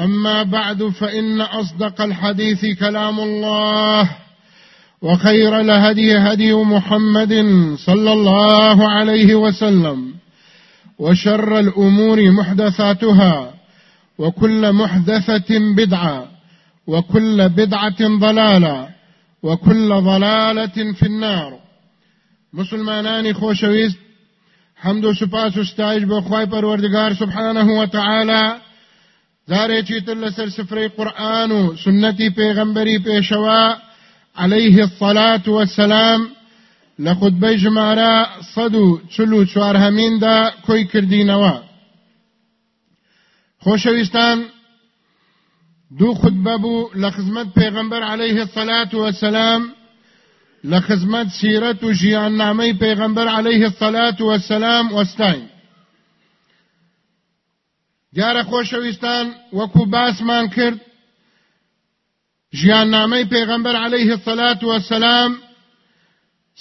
أما بعد فإن أصدق الحديث كلام الله وخير الهدي هدي محمد صلى الله عليه وسلم وشر الأمور محدثاتها وكل محدثة بدعة وكل بدعة ضلالة وكل ضلالة في النار. مسلمانانی خۆشەویست حەمد و سوپاس و ستایش خی پەروەردگار سبحانه وتعالى جارێکی تر لەسەر سفرەی قورآن و سنەتی پێغەمبەری پێشەوە عليه الصلاة والسلام لە خودبەی ژمارە سەد و چل و چوارهەمیندا کۆی کردینەوە خۆشەویستان دوو خودبە بوو لە خزمەت پێغەمبەر عليه الصلاة والسلام لخزمت سیرت و ژیان نامەی پێغەمبەر عليه الصلاة والسلام وەستاین دیارە خۆشەویستان وەکو باسمان کرد. ژیان نامەی پێغەمبەر عليه الصلاة والسلام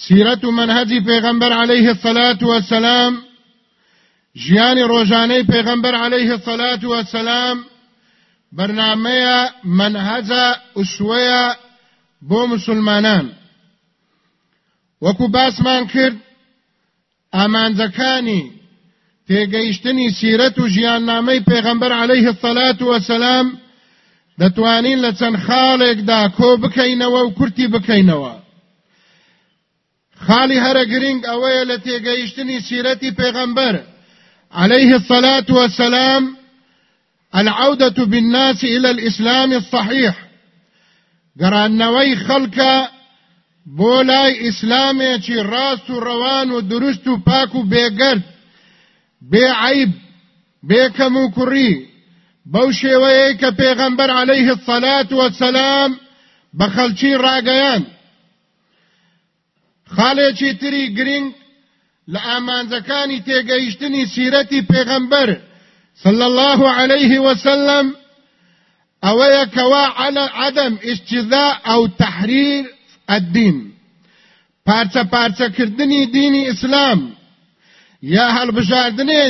سیرت و منهجی پێغەمبەر عليه الصلاة والسلام ژیانی ڕۆژانەی پێغەمبەر عليه الصلاة والسلام بەرنمەیە منهجە ئوسوەیە بۆ مسلمانان. وەکو باسمان کرد ئامانجەکانی تێگەیشتنی سیرەت و ژیاننامەی پێغەمبەر عليه الصلاة والسلام دەتوانین لە چەند خاڵێکدا کۆ بکەینەوە و کورتی بکەینەوە. خاڵی هەرە گرنگ ئەوەیە لە تێگەیشتنی سیرەتی عليه الصلاة والسلام العودة بالناس إلى الإسلام الصحيح. گەڕانەوەی خەڵکە بۆ لای ئیسلامێکی ڕاست و ڕەوان و دروست و پاک و بێگەرد بێعیب بێکەم و کوڕی. بەو شێوەیە عليه الصلاة والسلام بە خەڵکی ڕاگەیان. خاڵێکی تری گرنگ لە ئامانجەکانی تێگەیشتنی صلى الله عليه وسلم ئەوەیە کەوا على عدم اجتزاء أو تحرير الدین. پارچە پارچەکردنی دینی ئیسلام یا هەڵبژاردنێ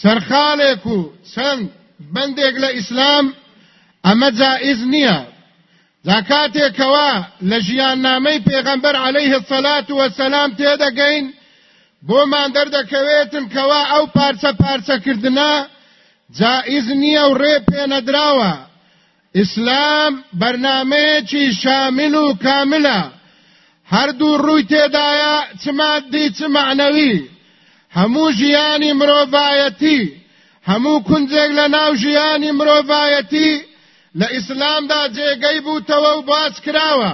چەرخاڵێک و چەند بەندێک لە ئیسلام ئەمە جائز نییە. زاکاتێکەوە لە ژیان نامەی پێغەمبەر عليه الصلاة والسلام تێدەگەین بۆمان دەردەکەوێتن کەوا ئەو پارچە پارچەکردنا جائز نییە و ڕێ پێنەدراوە ئیسلام بەرنمەیەکی شامل و کاملە. هەردوو ڕووی تێدایە چ مادی چ معنەوی؟ هەموو ژیانی مرۆڤایەتی هەموو کونجێک لە ناو ژیانی مرۆڤایەتی لە ئیسلامدا جێگەی بووتەوە و باس کراوە.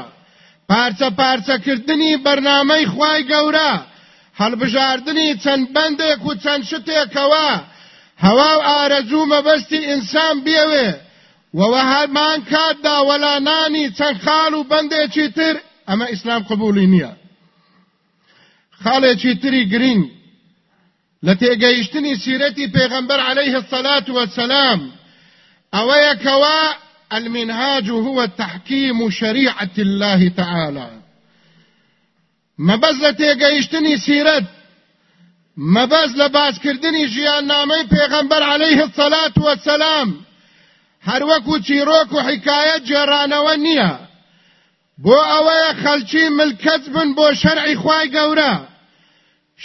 پارچە پارچەکردنی بەرنامەی خوای گەورە هەڵبژاردننی چەند بەندێک و چەند شتێکەوە. هەوا و ئارەزوو مەبەستی ئینسان بێوێ. وەوە هەرمان کاتدا وەلانانی چەند خاڵ و بەندێکی تر ئەمە ئیسلام قبولی نییە. خاڵێکی تری گرنگ لە تێگەیشتنی سیرەتی پێغەمبەر عليه الصلاة والسلام. ئەوەیە کەوا المنهاج هو تحكيم شريعة الله تعالى. مەبەز لە تێگەیشتنی سیرەت مەبەز لە باسکردنی ژیان نامەی پێغەمبەر عليه الصلاة والسلام. هەر وەکو چیرۆک و حکایەت جێرانەوە نییە. بۆ ئەوەیە خەلکی ملکەت بن بۆ شەرعی خوای گەورە.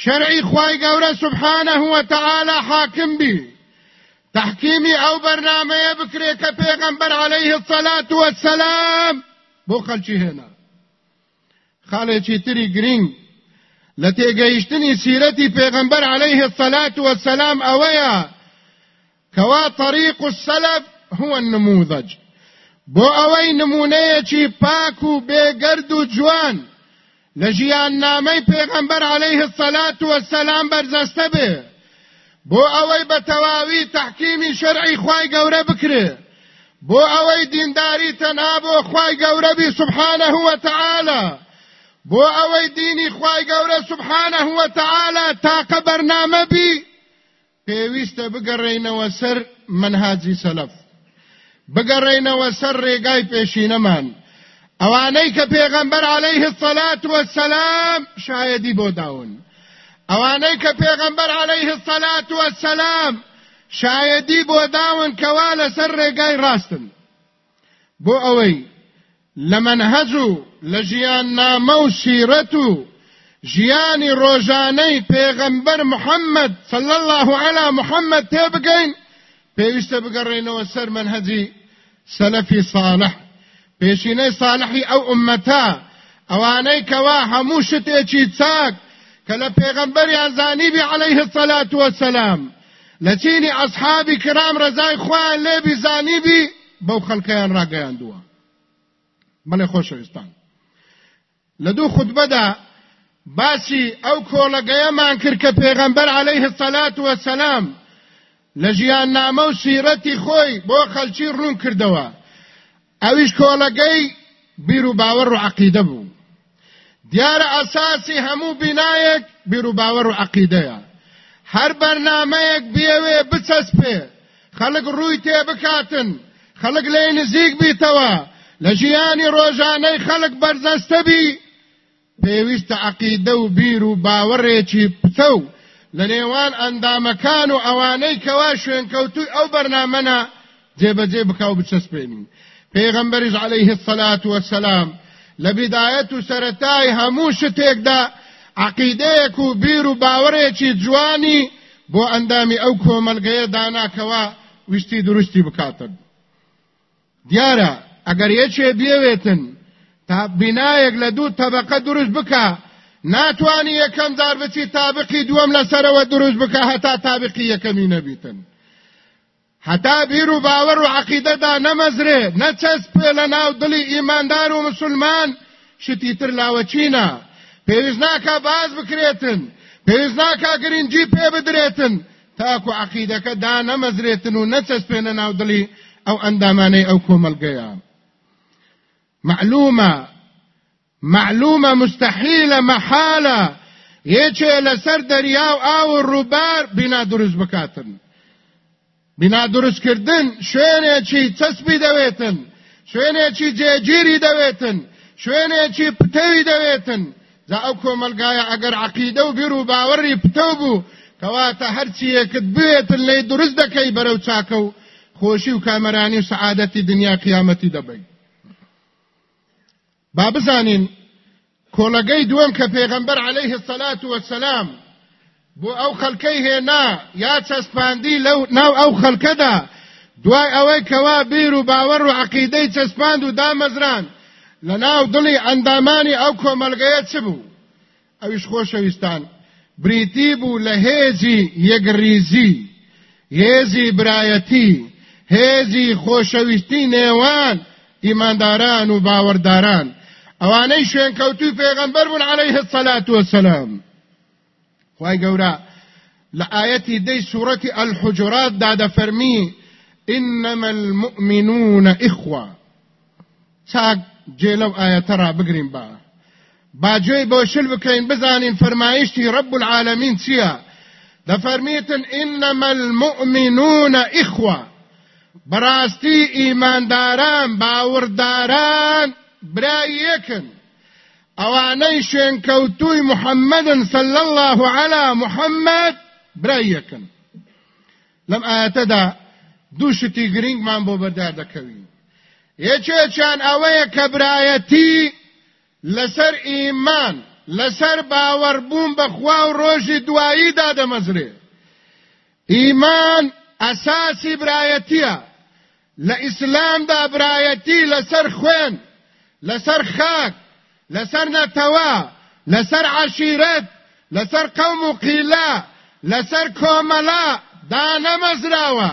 شەرعی خوای گەورە سبحانه وتعالى حاکم بی. تحكيمي أو برنامه بكري كبيغمبر عليه الصلاة والسلام. بو خلچي هنا خالي تري گرين لتيگيشتني سيرتي پیغمبر عليه الصلاة والسلام اويا كوا طريق السلف هو النموذج. بو اوي نمونه چی پاکو بێگەرد و جوان. لە ژیان نامەی پێغەمبەر عليه الصلاة والسلام بەرزەستە بێ بۆ ئەوەی بە تەواوی تحکیمی شەرعی خوای گەورە بکرێ بۆ ئەوەی دینداری تەنها بۆ خوای گەورە بی سبحانه وتعالى بۆ ئەوەی دینی خوای گەورە سبحانه وتعالى تاقە بەرنامە بی. پێویستە بگەڕێینەوە سەر منهاجی سەلف بگەڕێینەوە سەر ڕێگای پێشینەمان کە پێغەمبەر عليه الصلاة والسلام؟ شایدی بۆ داون. ئەوانەی کە پێغەمبەر عليه الصلاة والسلام؟ شایدی بۆ داون کەوا لەسەر ڕێگای ڕاستن. بۆ ئەوەی لە منهەج و لە ژیان نامە و سیرەت صلى الله على محەممەد تێبگەین پێویستە بگەڕێنەوە سەر منهەجی سەلەفی صالح. پێشینەی ساڵحی ئەو ئومەتە ئەوانەی کەوا هەموو شتێکی چاک کە لە پێغەمبەریان زانیبی عەلەیه السەلات وەسەلام. لە چینی ئەسحابی کرام ڕەزای خۆیان لێبی زانیبی بەو خەڵکەیان ڕاگەیاندووە. بەڵێ خۆشەویستان. لە دوو خودبەدا باسی ئەو کۆڵەگەیەمان کرد کە پێغەمبەر عەلەیه السەلات وەسەلام لە ژیان نامە و سیرەتی خۆی بۆ خەلکی ڕوون کردەوە. ئەویش کۆڵەگەی بیر و باوەڕ و عقیدە بوو. دیارە ئەساسی هەموو بینایەک بیر و باوەڕ و عقیدەیە. هەر بەرنمەیەک بێوێ بچەسپێ. خەڵک ڕووی تێ بکاتن. خەڵک لێ نزیک بیتەوە. لە ژیانی ڕۆژانەی خەڵک بەرزەستە بی پێویستە عقیدە و بیر و باوەڕێکی پتە و لە نێوان ئەندامەکان و ئەوانەی کەوا شوێنکەوتوی ئەو بەرنامەە جێبەجێ بکاو بچەسپێنین. پێغەمبەریش عليه الصلاة والسلام لبدایت و سرتای هەموو شتێکدا عقیدەیەک و بیر و باوەڕێکی جوانی بۆ ئەندامی ئەو کۆمەلگەیە داناکەوە ویستی دروستی بکاتن. دیارە ئەگەر یەکێ بێوێتن تا بینایەک لە دوو تەبقە دروست بکە ناتوانی یەکەم دار بچی تابقی دووەم لەسەرەوە دروست بکە هەتا تابقی یەکەمی نەبیتن. حتا بیر و باور و عقیده دا نمزره نچسب له ناو دلی ایماندار و مسلمان شتی تر لاوچینا پیوز ناکا باز بکریتن پیوز ناکا گرینجی پی بدریتن تاکو عقیده که دا نمزریتن و نچسب له ناو دلی او اندامانی او کوملګیا معلومه معلومه مستحيله محاله یچه لسر دریاو او روبار بنا دروز بکاتن. بنا دروست کردن شوێنێکی چەسبی دەوێتن شوێنێکی جێگیری دەوێتن شوێنێکی پتەوی دەوێتن. جا ئەو کۆمەلگایە ئەگەر عقیدە و بیر و باوەڕی پتەو بوو کەواتە هەرچیەکت بێتن لێ دروست دەکەی بەرەو چاکە و خۆشی و کامەرانی و سعادەتی دنیا قیامەتی دەبین با بزانین کۆلەگەی دووەم کە پێغەمبەر عليه الصلاة والسلام بۆ ئەو خەلکەی هێنا یا چەسپاندی لەو ناو ئەو خەلکەدا. دوای ئەوەی کەوا بیر و باوەڕ و عقیدەی چەسپاند و دامەزران. لە ناو دڵی ئەندامانی ئەو کۆمەلگەیە چ بوو؟ ئەویش خۆشەویستان. بریتی بوو لە هێزی یەکڕیزی هێزی برایەتی هێزی خۆشەویستی نێوان ئیمانداران و باوەڕداران. ئەوانەی شوێنکەوتوی پێغەمبەر بوون عليه الصلاة والسلام. خی گەورە لە ئاەتی دەی سوورەتی ئەلحجرات دادە فەرمی إنما المؤمنون إخوة. چاک جێ لەو ئاەتە ڕابگرین با. باجێی بۆ شل بکەین بزانین فەرمایشتی رب العالمین چییە دەفەرمیتن إنما المؤمنون إخوة. بەڕاستی ئیمانداران باوەڕداران برای یەکن ئەوانەی شوێنکەوتووی محەممەدن سل الله على محەممەد برای یەکن لەم ئاەتەدا دوو شتی گرنگمان بۆ بەردار دەکەوین یەکێکیان ئەوەیە کە برایەتی لەسەر ئیمان لەسەر باوەڕبوون بەخوا و ڕۆژی دواییدا دەمەزرێ ئیمان ئەساسی برایەتیە لە ئیسلامدا برایەتی لەسەر خوێن لەسەر خاک. لەسەر نەتەوە لەسەر عشیرەت لەسەر قەوم و قیلا لەسەر کۆمەلا دانەمەزراوە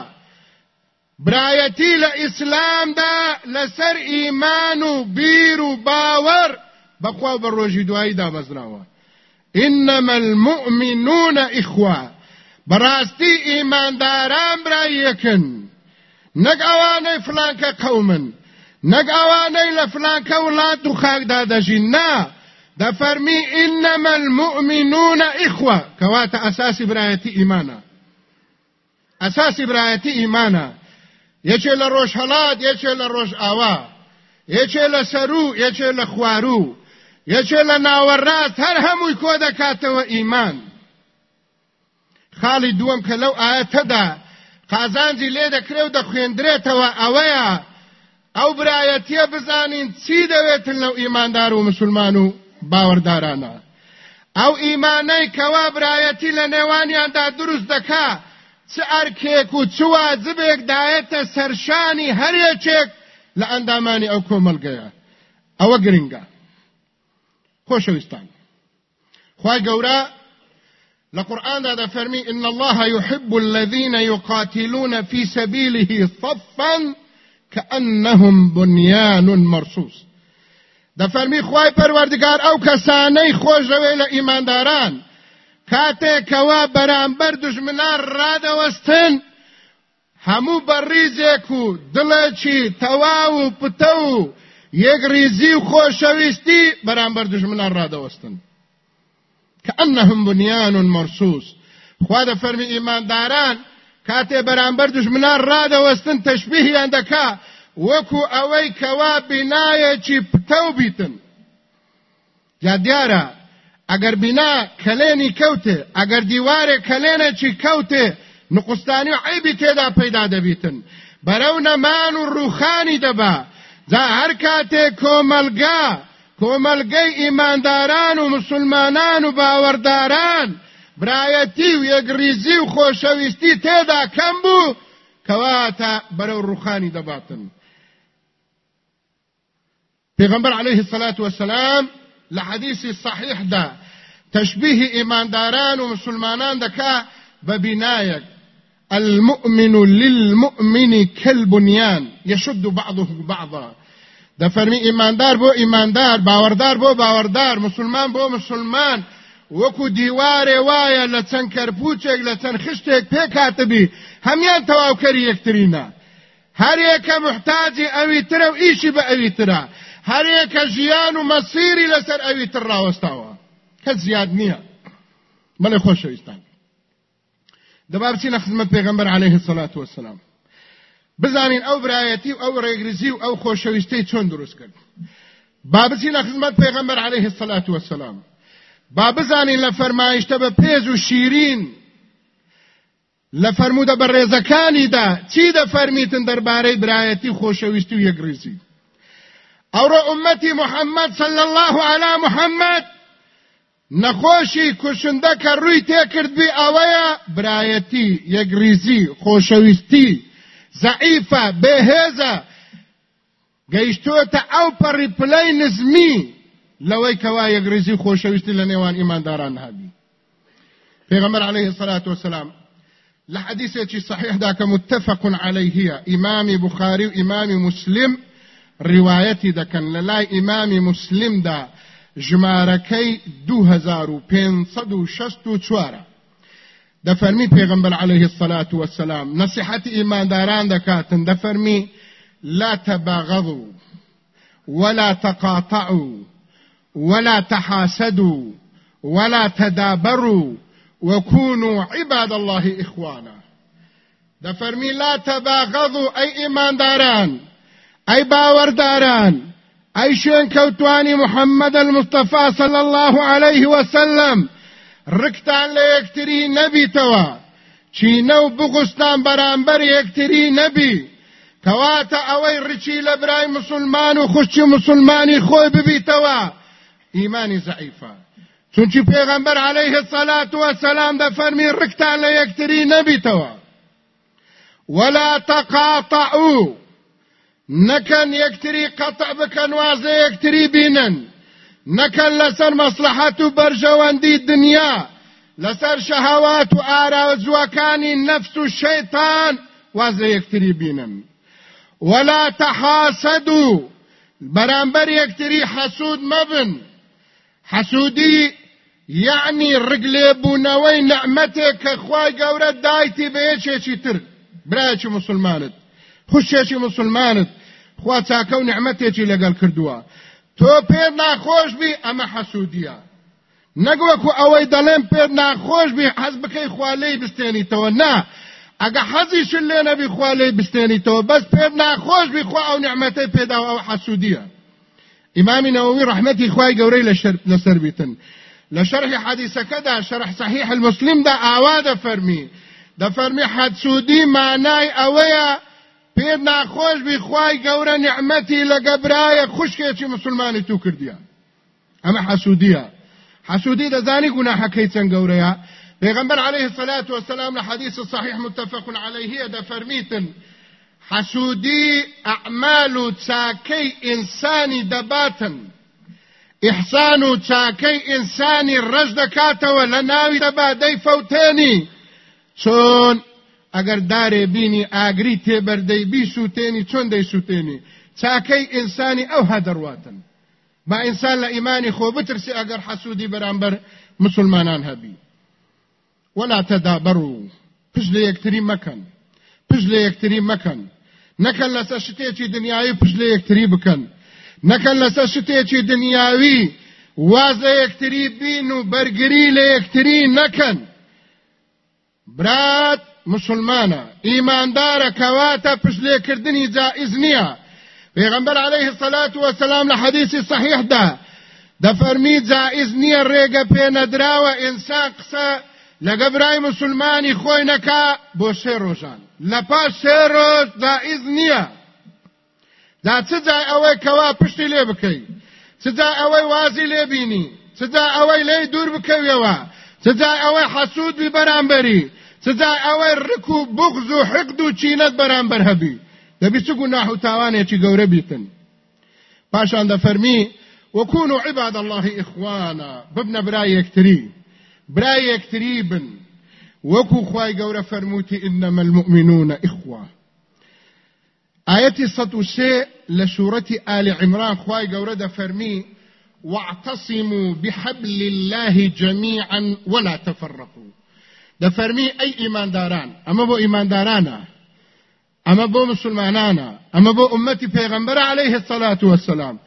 برایەتی لە ئیسلامدا لەسەر ئیمان و بیر و باوەڕ بەخوا بە ڕۆژی إنما المؤمنون إخوة براستي إيمان داران برأيكن. ئەوانەی فلانکە قەومن نگاوانه لفلان کولات و خاک داده جنه دا فرمی انما المؤمنون اخوه کواته اساس برایتی ایمانه اساس برایتی ایمانه یچه لروش حلات یچه لروش آوا یچه لسرو یچه لخوارو یچه لناورات هر هموی کوده کاتو ایمان خالی دوم که لو آیته ده قازانجی لیده کرو ده خویندره توا اویا و دەخوێندرێتەوە ئەوەیە ئەو برایەتیە بزانین چی دەوێتن لەو ئیماندار و مسلمان و باوەڕدارانە. ئەو ئیمانەی کەوا برایەتی لە نێوانیاندا دروست دەکا چ ئەرکێک و چ واجبێک دایەتە سەرشانی هەرێکێک لە ئەندامانی ئەو کۆمەلگەیە. ئەوە گرنگە. خۆشەویستان. خی گەورە لقرآن هذا فرمي إن الله يحب الذين يقاتلون في سبيله صفا كأنهم بنيان مرصوص. ده فرمي خواهي پروردگار او کسانی خوش روی لإيمان داران کاته کوا برانبر دشمنان را دوستن همو بریزێک و دڵێکی تەوا و پتە و یەک ریزی و خۆشەویستی بەرامبەر دژمنان ڕادەوەستن. كأنهم بنيان مرصوص. خوا د فرمی ایمانداران کاته برانبر کاتێ بەرامبەر دژمنان ڕادەوەستن تەشببیهیان دەکا وەکو ئەوەی کەوا بینایەکی پتە و بیتن. یا دیارە ئەگەر بینا کەلێنی کەوتێ ئەگەر دیوارێ کەلێنێکی کەوتێ نقستانی و عیبی تێدا پەیدا دەبیتن. بەرەو نەمان و ڕوخانی دەبا. جا هەر کاتێ کۆمەلگا کۆمەلگەی ئیمانداران و مسلمانان و باوەڕداران برایەتی و یەکریزی و خۆشەویستی تێدا کەم بوو کەواتە بەرەو ڕوخانی دەباتن پێغمبەر عليه الصلاة والسلام لە حدیثی صحیحدا تشبيه ئیمانداران و مسلمانان دەکا بە بینایەک المؤمن للمؤمن كالبنيان يشد بعضه بعضا. دەفەرمێ ئیماندار بۆ ئیماندار باوەڕدار بۆ باوەڕدار مسلمان بۆ مسلمان. وەکو دیوارێ وایە لە چەند کەرپوچێک لە چەند خشتێک پێکاتبی هەمان تەواوکەری یەکترینە. هەرێکە محتاجی ئەوی ترە و ئیشی بە ئەوی ترە. هەرێکە ژیان و مەسیری لەسەر ئەوی تر ڕاوەستاوە. کەس زیاد نییە. بەڵێ خۆشەویستان دەبا بچینە خزمەت پێغەمبەر عليه الصلاة والسلام بزانین ئەو برایەتی و ئەو یەکڕیزی و ئەو خۆشەویستی چۆن دروست کرد. با بچینە خزمەت پێغەمبەر عليه الصلاة والسلام با بزانین لە فەرمایشتە بە پێز و شیرین. لە فەرموودە بە ڕێزەکانیدا چی دەفەرمیتن دەربارەی برایەتی خۆشەویستی و یەکریزی؟ ئەوڕۆ ئومەتی محەممەد صلى الله على محەممەد نەخۆشی کوشندە کە ڕووی تێکردبی ئەوەیە برایەتی یەکریزی خۆشەویستی ضعیفە بێهێزە گەیشتۆتە ئەو پەڕی پلەی نزمی لەوەی کەوا یەکریزی خۆشەویستی لە نێوان ئیمانداران هەبی. پێغەمبەر عليه الصلاة والسلام لحديثة صحيح ذاك متفق عليه إمام بخاري وإمام مسلم روايتي ذاك للاي إمام مسلم دا ژمارەکەی 2564 دەفەرمی پێغمبەر عليه الصلاة والسلام نصيحة ئیمانداران دەکاتن. دەفەرمی لا تباغضوا ولا تقاطعوا. ولا تحاسدوا ولا تدابروا وكونوا عباد الله إخوانا. دفرمي لا تباغضوا أي إيمان داران أي باور داران أي شين كوتواني محمد المصطفى صلى الله عليه وسلم ركتان ليكتري نبي توا چینە بغستان برانبر يكتري نبي كواتا أوي رچی لبراي مسلمان و خوشی مسلمانی خوی ببیتوا ایمانی ضعیفه چونچی پیغمبر علیه الصلاة والسلام ده فرمی رکتان لیکتری نبیتوا ولا تقاطعوا نكن يكتري قطع بكن وازي يكتري بينن. نكن لسر مصلحة برجواندي الدنيا لسر شهوات وآراز وكان النفس الشيطان وازي يكتري بينن. ولا تحاسدوا برانبر يكتري حسود مبن. حسودي يعني ڕگلێ بوونەوەی نەعمەتێک کە خوای گەورە دایتی بە یەکێکی تر. برایەکی مسلمانت. خوشێکی مسلمانت. خوا چاکە و نعمەتێکی لەگەڵ کردووە. تۆ پێ ناخۆش بی ئەمە حەسوودیە نەگوەکو ئەوەی دەڵێن پێ ناخۆش بی حەز بکەی خوالەی بستێنیتەوە. نا ئەگە حەزیشن لێ نەبی خوالەی بستێنیتەوە. بەس پێ ناخۆش بی خوا ئەو نعمەتەی پێداوە ئەو حەسوودیە ئیمامی نەوەوی ڕەحمەتی خوای گەورەی بیتن لشرح حديث كذا شرح صحيح المسلم دا آوا فرمي. دا فرمي حد سودي معناي أويا پیر ناخوش بی خوای گەورە نعمەتی لە گەبرایە خوشکێکی مسلمانی تو کردیا ئەمە حەسوودیە حەسوودی دەزانی گوناحەکەی چەند گەورەیە پێغەمبەر عليه الصلاة والسلام لحديث الصحيح متفق عليه دا حسودي أعمال تساكي إنساني دباتن ئیحسان و چاکەی ئینسانی ڕەش دەکاتەوە لە ناوی دەبادەی فەوتێنی. چۆن ئەگەر دارێ بینی ئاگری تێبەردەی بی سووتێنی چۆن دەی سووتێنی؟ چاکەی ئینسانی ئەو هەدەڕواتن. با ئینسان لە ئیمانی خۆ بترسی ئەگەر حەسوودی مسلمانان هەبی. ولا تدابروا پش لە یەکتری مەکەن. پش لە یەکتری مەکەن. نەکەن لەسەر شتێکی دنیای پش لە یەکتری بکەن نەکەن لەسەر شتێکی دنیاوی واز لە یەکتری بین و بەرگری لە یەکتری نەکەن برات مسلمانە ئیماندارە کەواتە پشلێکردنی جائز نییە پێغمبەر عليه الصلاة والسلام لە حەدیثی صحیحدا دەفەرمی جائز نییە ڕێگە پێنەدراوە ئینسان قسە لەگە برای مسلمانی خۆی نەکا بۆ سێ ڕۆژان. لە پاش سێ ڕۆژ جائز نییە. دا چ جای ئەوەی کەوا پشتی لێ بکەی؟ چ جای ئەوەی وازی لێ بینی؟ چ جای ئەوەی لێی دوور بکەویەوە؟ چ جای ئەوەی حەسوود بی بەرامبەری؟ چ جای ئەوەی ڕک و بغز و حقد و چینەت بەرامبەر هەبی؟ دەبی چ گوناح و تاوانێکی گەورە بیتن. پاشان دەفەرمی وكونوا عباد الله إخوانا ببنە برای یەکتری برای یەکتری بن وەکو خوای گەورە فەرمووتی إنما المؤمنون إخوة. آيتي سطوشي لسورة آل عمران خوای گەورە دەفەرمێ واعتصموا بحبل الله جميعا ولا تفرقوا. ده فرمي أي إيمان داران أما بو إيمان دارانا أما بو مسلمانانا أما بو أمتي پیغمبر عليه الصلاة والسلام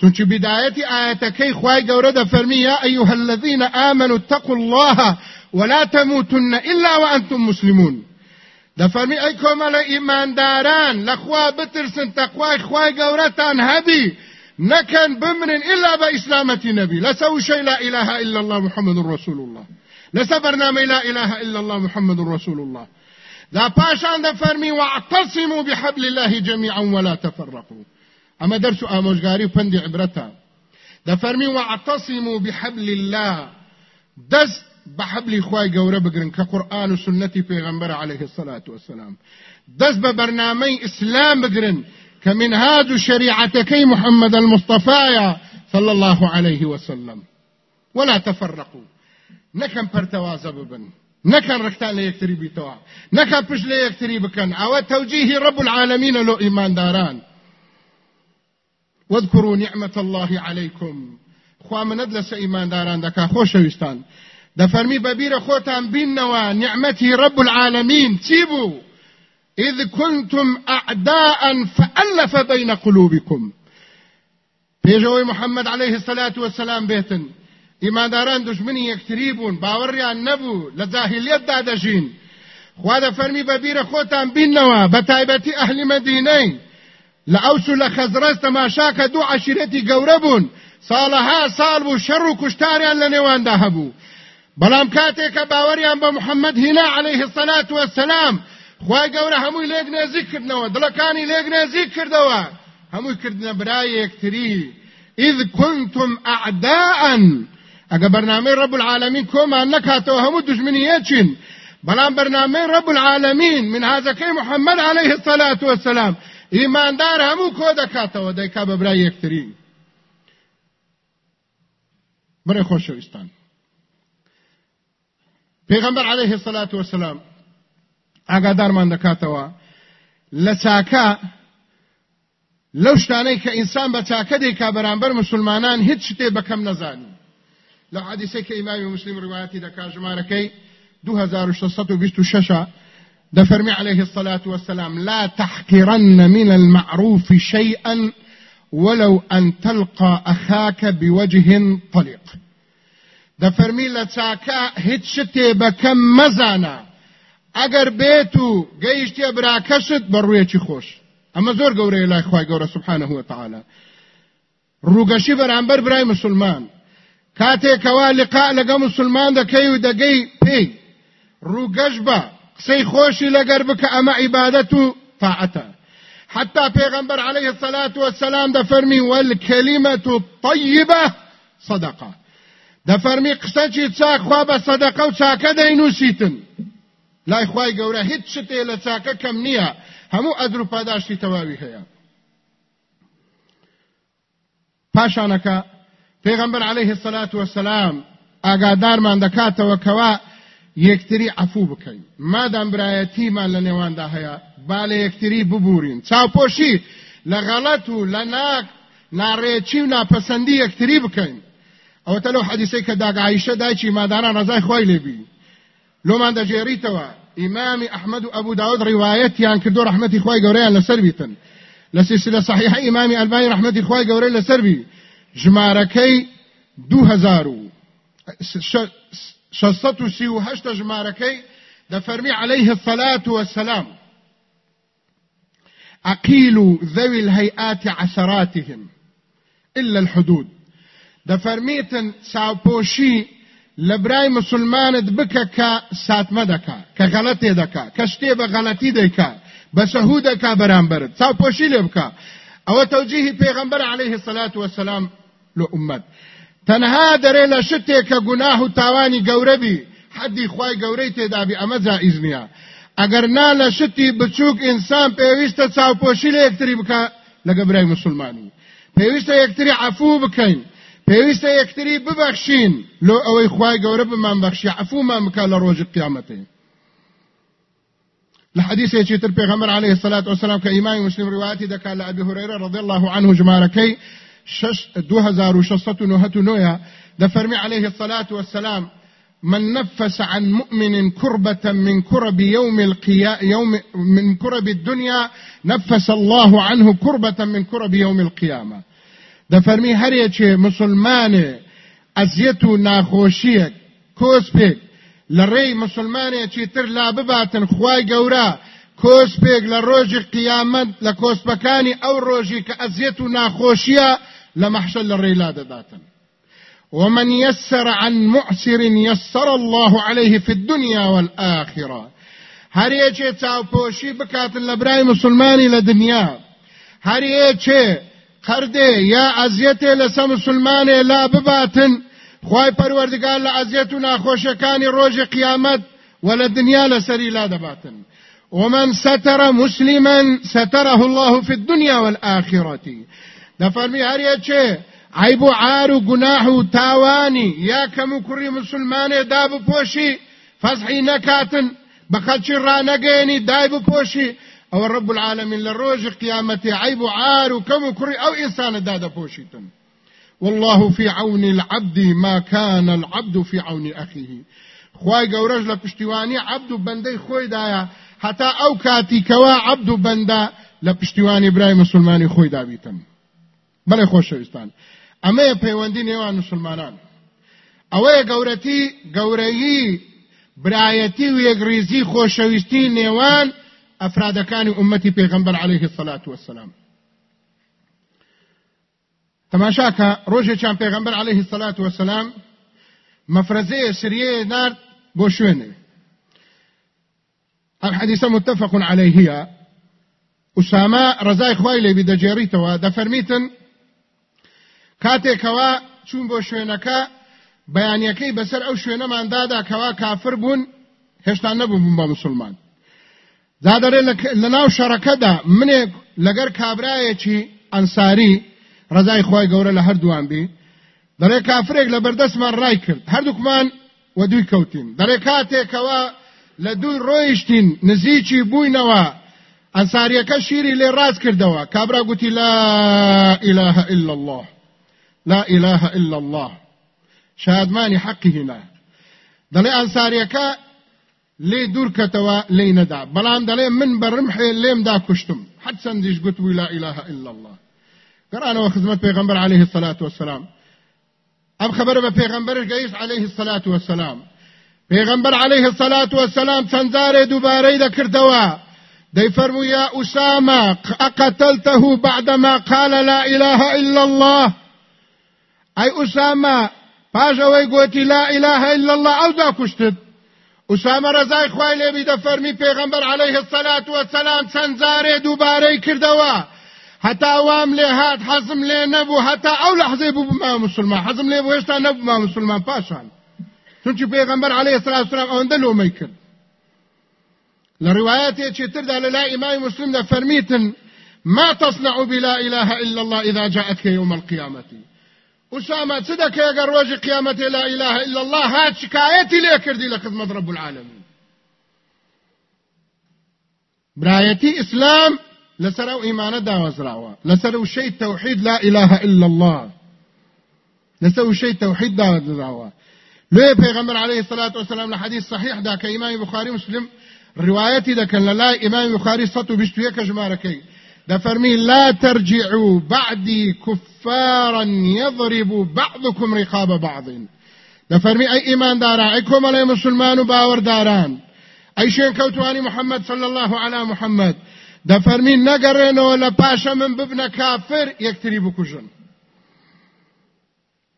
چونکە بدایەتی ئایەتەکە خوای گەورە دەفەرمێ يا أيها الذين آمنوا اتقوا الله ولا تموتن إلا وأنتم مسلمون. دەفەرمی ئەی کۆمەڵە ئیمانداران لەخوا بترسن تەقوای خوای گەورەتان هەبی نەکەن بمرن إلا بإسلامة نبي لسوي شيء لا إله إلا الله محمد رسول الله. لسا برنامج لا إله إلا الله محمد رسول الله. لا باشان دفرمي واعتصموا بحبل الله جميعا ولا تفرقوا. أما درس آموشغاري وبندي عبرتها دفرمي واعتصموا بحبل الله. دست بحبلی خوای گەورە بگرن کە قورآن و پێغەمبەر عليه الصلاة والسلام. دەست بە بەرنامەی ئیسلام بگرن کە منهاج و شریعەتەکەی محمد المصطفى صلى الله عليه وسلم. ولا تفرقوا. نەکەم پەرتەوازە ببن. نەکەن ڕکتان لە یەکتری بیتەوە نەکە پشت لە یەکتری بکەن ئەوە رب العالمین لۆ ئیمانداران واذكروا نعمة الله عليكم. خوا منت لەسە ئیمانداران دەکا خۆشەویستان دەفەرمی بەبیرە خۆتان بینەوە نعمەتی رب العالمین. چی بوو إذ كنتم أعداء فألف بين قلوبكم پێشەوەی محەممەد عليه الصلاة والسلام بێتن ئیمانداران دژمنی یەکتری بوون باوەڕیان نەبوو لە جاهلیەتدا دەژین خوا دەفەرمی بەبیرە خۆتان بینەوە بە تایبەتی ئەهلی مەدینەی لە ئەوس و لە خەزرەز تەماشاکە دوو عشیرەتی گەورە بوون ساڵەها ساڵ بوو شەڕ و کوشتاریان لە نێواندا هەبوو بەڵام محەممەد هینا عليه الصلاة والسلام. خوای گەورە هەمووی لێک نێزیک کردنەوە دڵەکانی لێک نێزیک کردەوە هەمووی کردنە برای یەکتری إذ كنتم أعداء. ئەگە بەرنامەی رب العالمین کۆمان نەکاتەوە هەموو دژمنیەچین بەڵام بەرنامەی رب العالمین من هازەکەی محەممەد عليه الصلاة والسلام. ئیماندار هەموو کۆ دەکاتەوە؟ دەیکا بە برای یەکتری بڕێ خۆشەویستان پێغەمبەر عليه الصلاة والسلام ئاگادارمان دەکاتەوە. لە چاکە لەو شتانەی کە ئینسان بە چاکە دەیکا بەرامبەر مسلمانان هیچ شتێ بەکەم نەزانی. لە حدیثەی کە ئیمامی مسلم ڕواەتی دەکا ژمارەکەی 2626 دفرمي عليه الصلاة والسلام لا تحقرن من المعروف شيئا ولو أن تلقى أخاك بوجه طليق. دفرمي لتاكا هتشتي بكم مزانا. اگر بيتو گەیشتە براکەشت بەڕوویەکی خۆش ئەمە زۆر گەورەیە لای خخوای گەورە سبحانه وتعاالە ڕووگەشی بەرامبەر برای مسلمان. کاتێکەوە لقا لەگە مسلمان دەکەی و دەگەی پێی ڕووگەش بە قسەی خۆشی لەگەر بکە ئەمە عیبادەت حتى پیغمبر عليه الصلاة والسلام ده والكلمة الطيبة صدقة. ده فرمي قسەی چاک خوا بە صدقة و چاکە دەینوسیتن لای خوای گەورە هیچ شتێ لە چاکە کەم نییە. هەموو ئەدر و پاداشتی تەواوی هەیە. پاشانەکە پێغەمبەر عليه الصلاة والسلام ئاگادارمان دەکاتەوە کەوا یەکتری عفو بکەین. مادام برایەتیمان لە نێواندا هەیە. با لە یەکتری ببورین چاپۆشی لە غەڵەت و لە ناک ناڕێکی و ناپەسەندی یەکتری بکەین. ئەوەتە لەو حەدیسەی کە داگایشە دایکی ماداران ڕزای خۆی لێبی لۆمان دەژێریتەوە. ئیمامی ئەحمد و ئەبوو داود ڕیواەتیان کردو ڕحمەتی خی گەورەیان لەسەر بیتن. لە سیسلە صحیح ئیمامی ئەلبانی ڕحمەتی خی گەورەی لەسەر بی. ژمارەکەی 2000 شەستەت سی و سێ ژمارەکەی دفرمي عليه الصلاة والسلام. عقيل ذوي الهيئات عشراتهم إلا الحدود. دفرميتن ساوبوشي لبراي مسلمان دبكا كا ساتمه دكا كغلطي دكا كشتي غلطي دكا بسهودكا برانبرد. ساوبوشي لبكا. أو توجيه پیغمبر عليه الصلاة والسلام لأمت. تەنها دەرێ لە شتێک کە گوناه و تاوانی گەورە بی حدی خوای گەورەی تێدابی ئەمە جائز نییە. ئەگەر نا لە شتی بچووک ئینسان پێویستە چاوپۆشی لە یەکتری بکە لەگە برای مسلمانی. پێویستە یەکتری عفوو بکەین. پێویستە یەکتری ببەخشین. لۆ ئەوەی خوای گەورە بمان بەخشی عفومان بکە لە ڕۆژی قیامەتی لحديث يشتر پیغمبر عليه الصلاة والسلام كإمام مسلم روایتی دکا لأبي هريرة رضي الله عنه جماركي شش دو هزار وشصة نهة نويا دفرمي عليه الصلاة والسلام من نفس عن مؤمن كربة من كرب يوم القيامة يوم من كرب الدنيا نفس الله عنه كربة من كرب يوم القيامة. دەفەرمی هەرێکێ مسلمانێ ئەزیەت و ناخۆشیەک کۆسپێک لە ڕێی مسلمانێکی تر لا بباتن خوای گەورە کۆسپێک لە ڕۆژی قیامەت لە کۆسپەکانی ئەو ڕۆژی ڕێی لا دەداتن ومن يسر عن معسر يسر الله عليه في الدنيا والآخرة. هر بکاتن لە برای مسلمانی لە دنیا هەر یەکێ قەردێ یا ئەزیەتێ لەسە مسلمانێ لا بباتن. خی پەروەردگار لە ئەزیەت و ناخۆشەکانی ڕۆژی قیامەت و لە دنیا لەسەری لا دەباتن ومن ستر مسلما ستره الله في الدنيا والآخرة. دفرمي هر يچه عيب و عار و گناح و تاواني يا كم كري مسلمان داب پوشي فزحي نكاتن بخلچ را نگيني دايب پوشي أو رب العالمین لروج قیامت عیب و عار و کم و کری أو انسان داده پوشیتن. والله في عون العبد ما كان العبد في عون أخيه خواي گەورەش لە پشتیوانی عبد و بەندەی خۆیدایە هەتا ئەو کاتیکەوە عبد و بەندە لە پشتیوانی برای مسلمانی خۆی دابیتن. بەڵێ خۆشەویستان ئەمەیە پەیوەندی نێوان مسلمانان. ئەوەیە گەورەتی گەورەیی برایەتی و یەکریزی خۆشەویستی نێوان ئەفرادەکانی ئومەتی پێغەمبەر عليه الصلاة والسلام. تەماشاکە ڕۆژێکیان پێغەمبەر عليه الصلاة والسلام مەفرەزەیە سریەیە نارد بۆ شوێنێ الحديث متفق عليه ئوسامە ڕزای خوای لێبی دەجێڕیتەوە دەفەرمیتن کاتێکەوە چوون بۆ شوێنەکە بەیانیەکەی بەسەر ئەو شوێنەماندادا کەوا کافر بوون هێشتا نەبوون بە مسلمان. زادەرێ لە ناو شەڕەکەدا منێک لەگەر کابرایەکی ئەنساری ڕزای خی گەورە لە هەردووان بی دەڕێ کافرێک لە بەردەستمان ڕای کرد. هەردووکمان و دوی کەوتین. دەڕێ کاتێکەوە لە دوی ڕۆیشتین نزیکی بووینەوە ئەنساریەکە شیری لێ ڕاست کردەوە. کابرا گوتی لا إلا الله. لا إله إلا الله. شادمانی حەقی هینا دەڵێ ئەنساریەکە لێ دوورکەتەوە لێ نەدا بەڵام دەڵێ من بەڕمحێ لێمدا کوشتم حد چەندیش گوتوی لا إله إلا الله. قرآنەوە خزمەت پێغەمبەر عليه الصلاة والسلام. ئەم خبر پێغەمبەرش گەیشت عليه الصلاة والسلام. پێغەمبەر عليه الصلاة والسلام چەند جارێ دووبارەی دەکردەوە دەیفەرموو یا ئوسامە ئەقەتەلتەه بعدما قال لا إله إلا الله؟ ئەی ئوسامە پاش ئەوەی گوتی لا إله إلا الله ئەو دا کوشتت ئوسامە ڕزای خوای لێبی دەفەرمی پێغەمبەر عليه الصلاة والسلام چەند جارێ دووبارەی کردەوە هەتا وام لێ هات حەزم لێ نەبوو هەتا ئەو لەحزەی بوو مسلمان حەزم لێ بوو هێشتا نەبووما مسلمان پاشان چونکی پێغەمبەر عليه الصلاة والسلام ئەوەندە لۆمەی کرد. لە ڕواياتێکی تردا لە لای ئیمای مسلم دەفەرمیتن ما تصنع بلا إله إلا الله إذا جاءتك يوم القيامة. أسامة صدق يا قروج قيامة لا إله إلا الله. هات شكايتي ليكردي لخدمة رب العالمين. برايتي إسلام لسرو إيمان داوزراوة لسرو شيء توحيد لا إله إلا الله. لسرو شيء توحيد داوزراوة ليه پیغمبر عليه الصلاة والسلام لحديث صحيح دا كإمام بخاري مسلم روايتي دا كان لا إمام بخاري سطو بشتوية فرمي لا ترجعوا بعدي كفارا يضرب بعضكم رقاب بعض. فرمي أي إيمان دارا؟ أي كومالي مسلمان باور داران؟ أي شين كوتواني محمد صلى الله على محمد؟ دا فرمي نقرينو لپاشا من ببنا كافر يكتري بكجن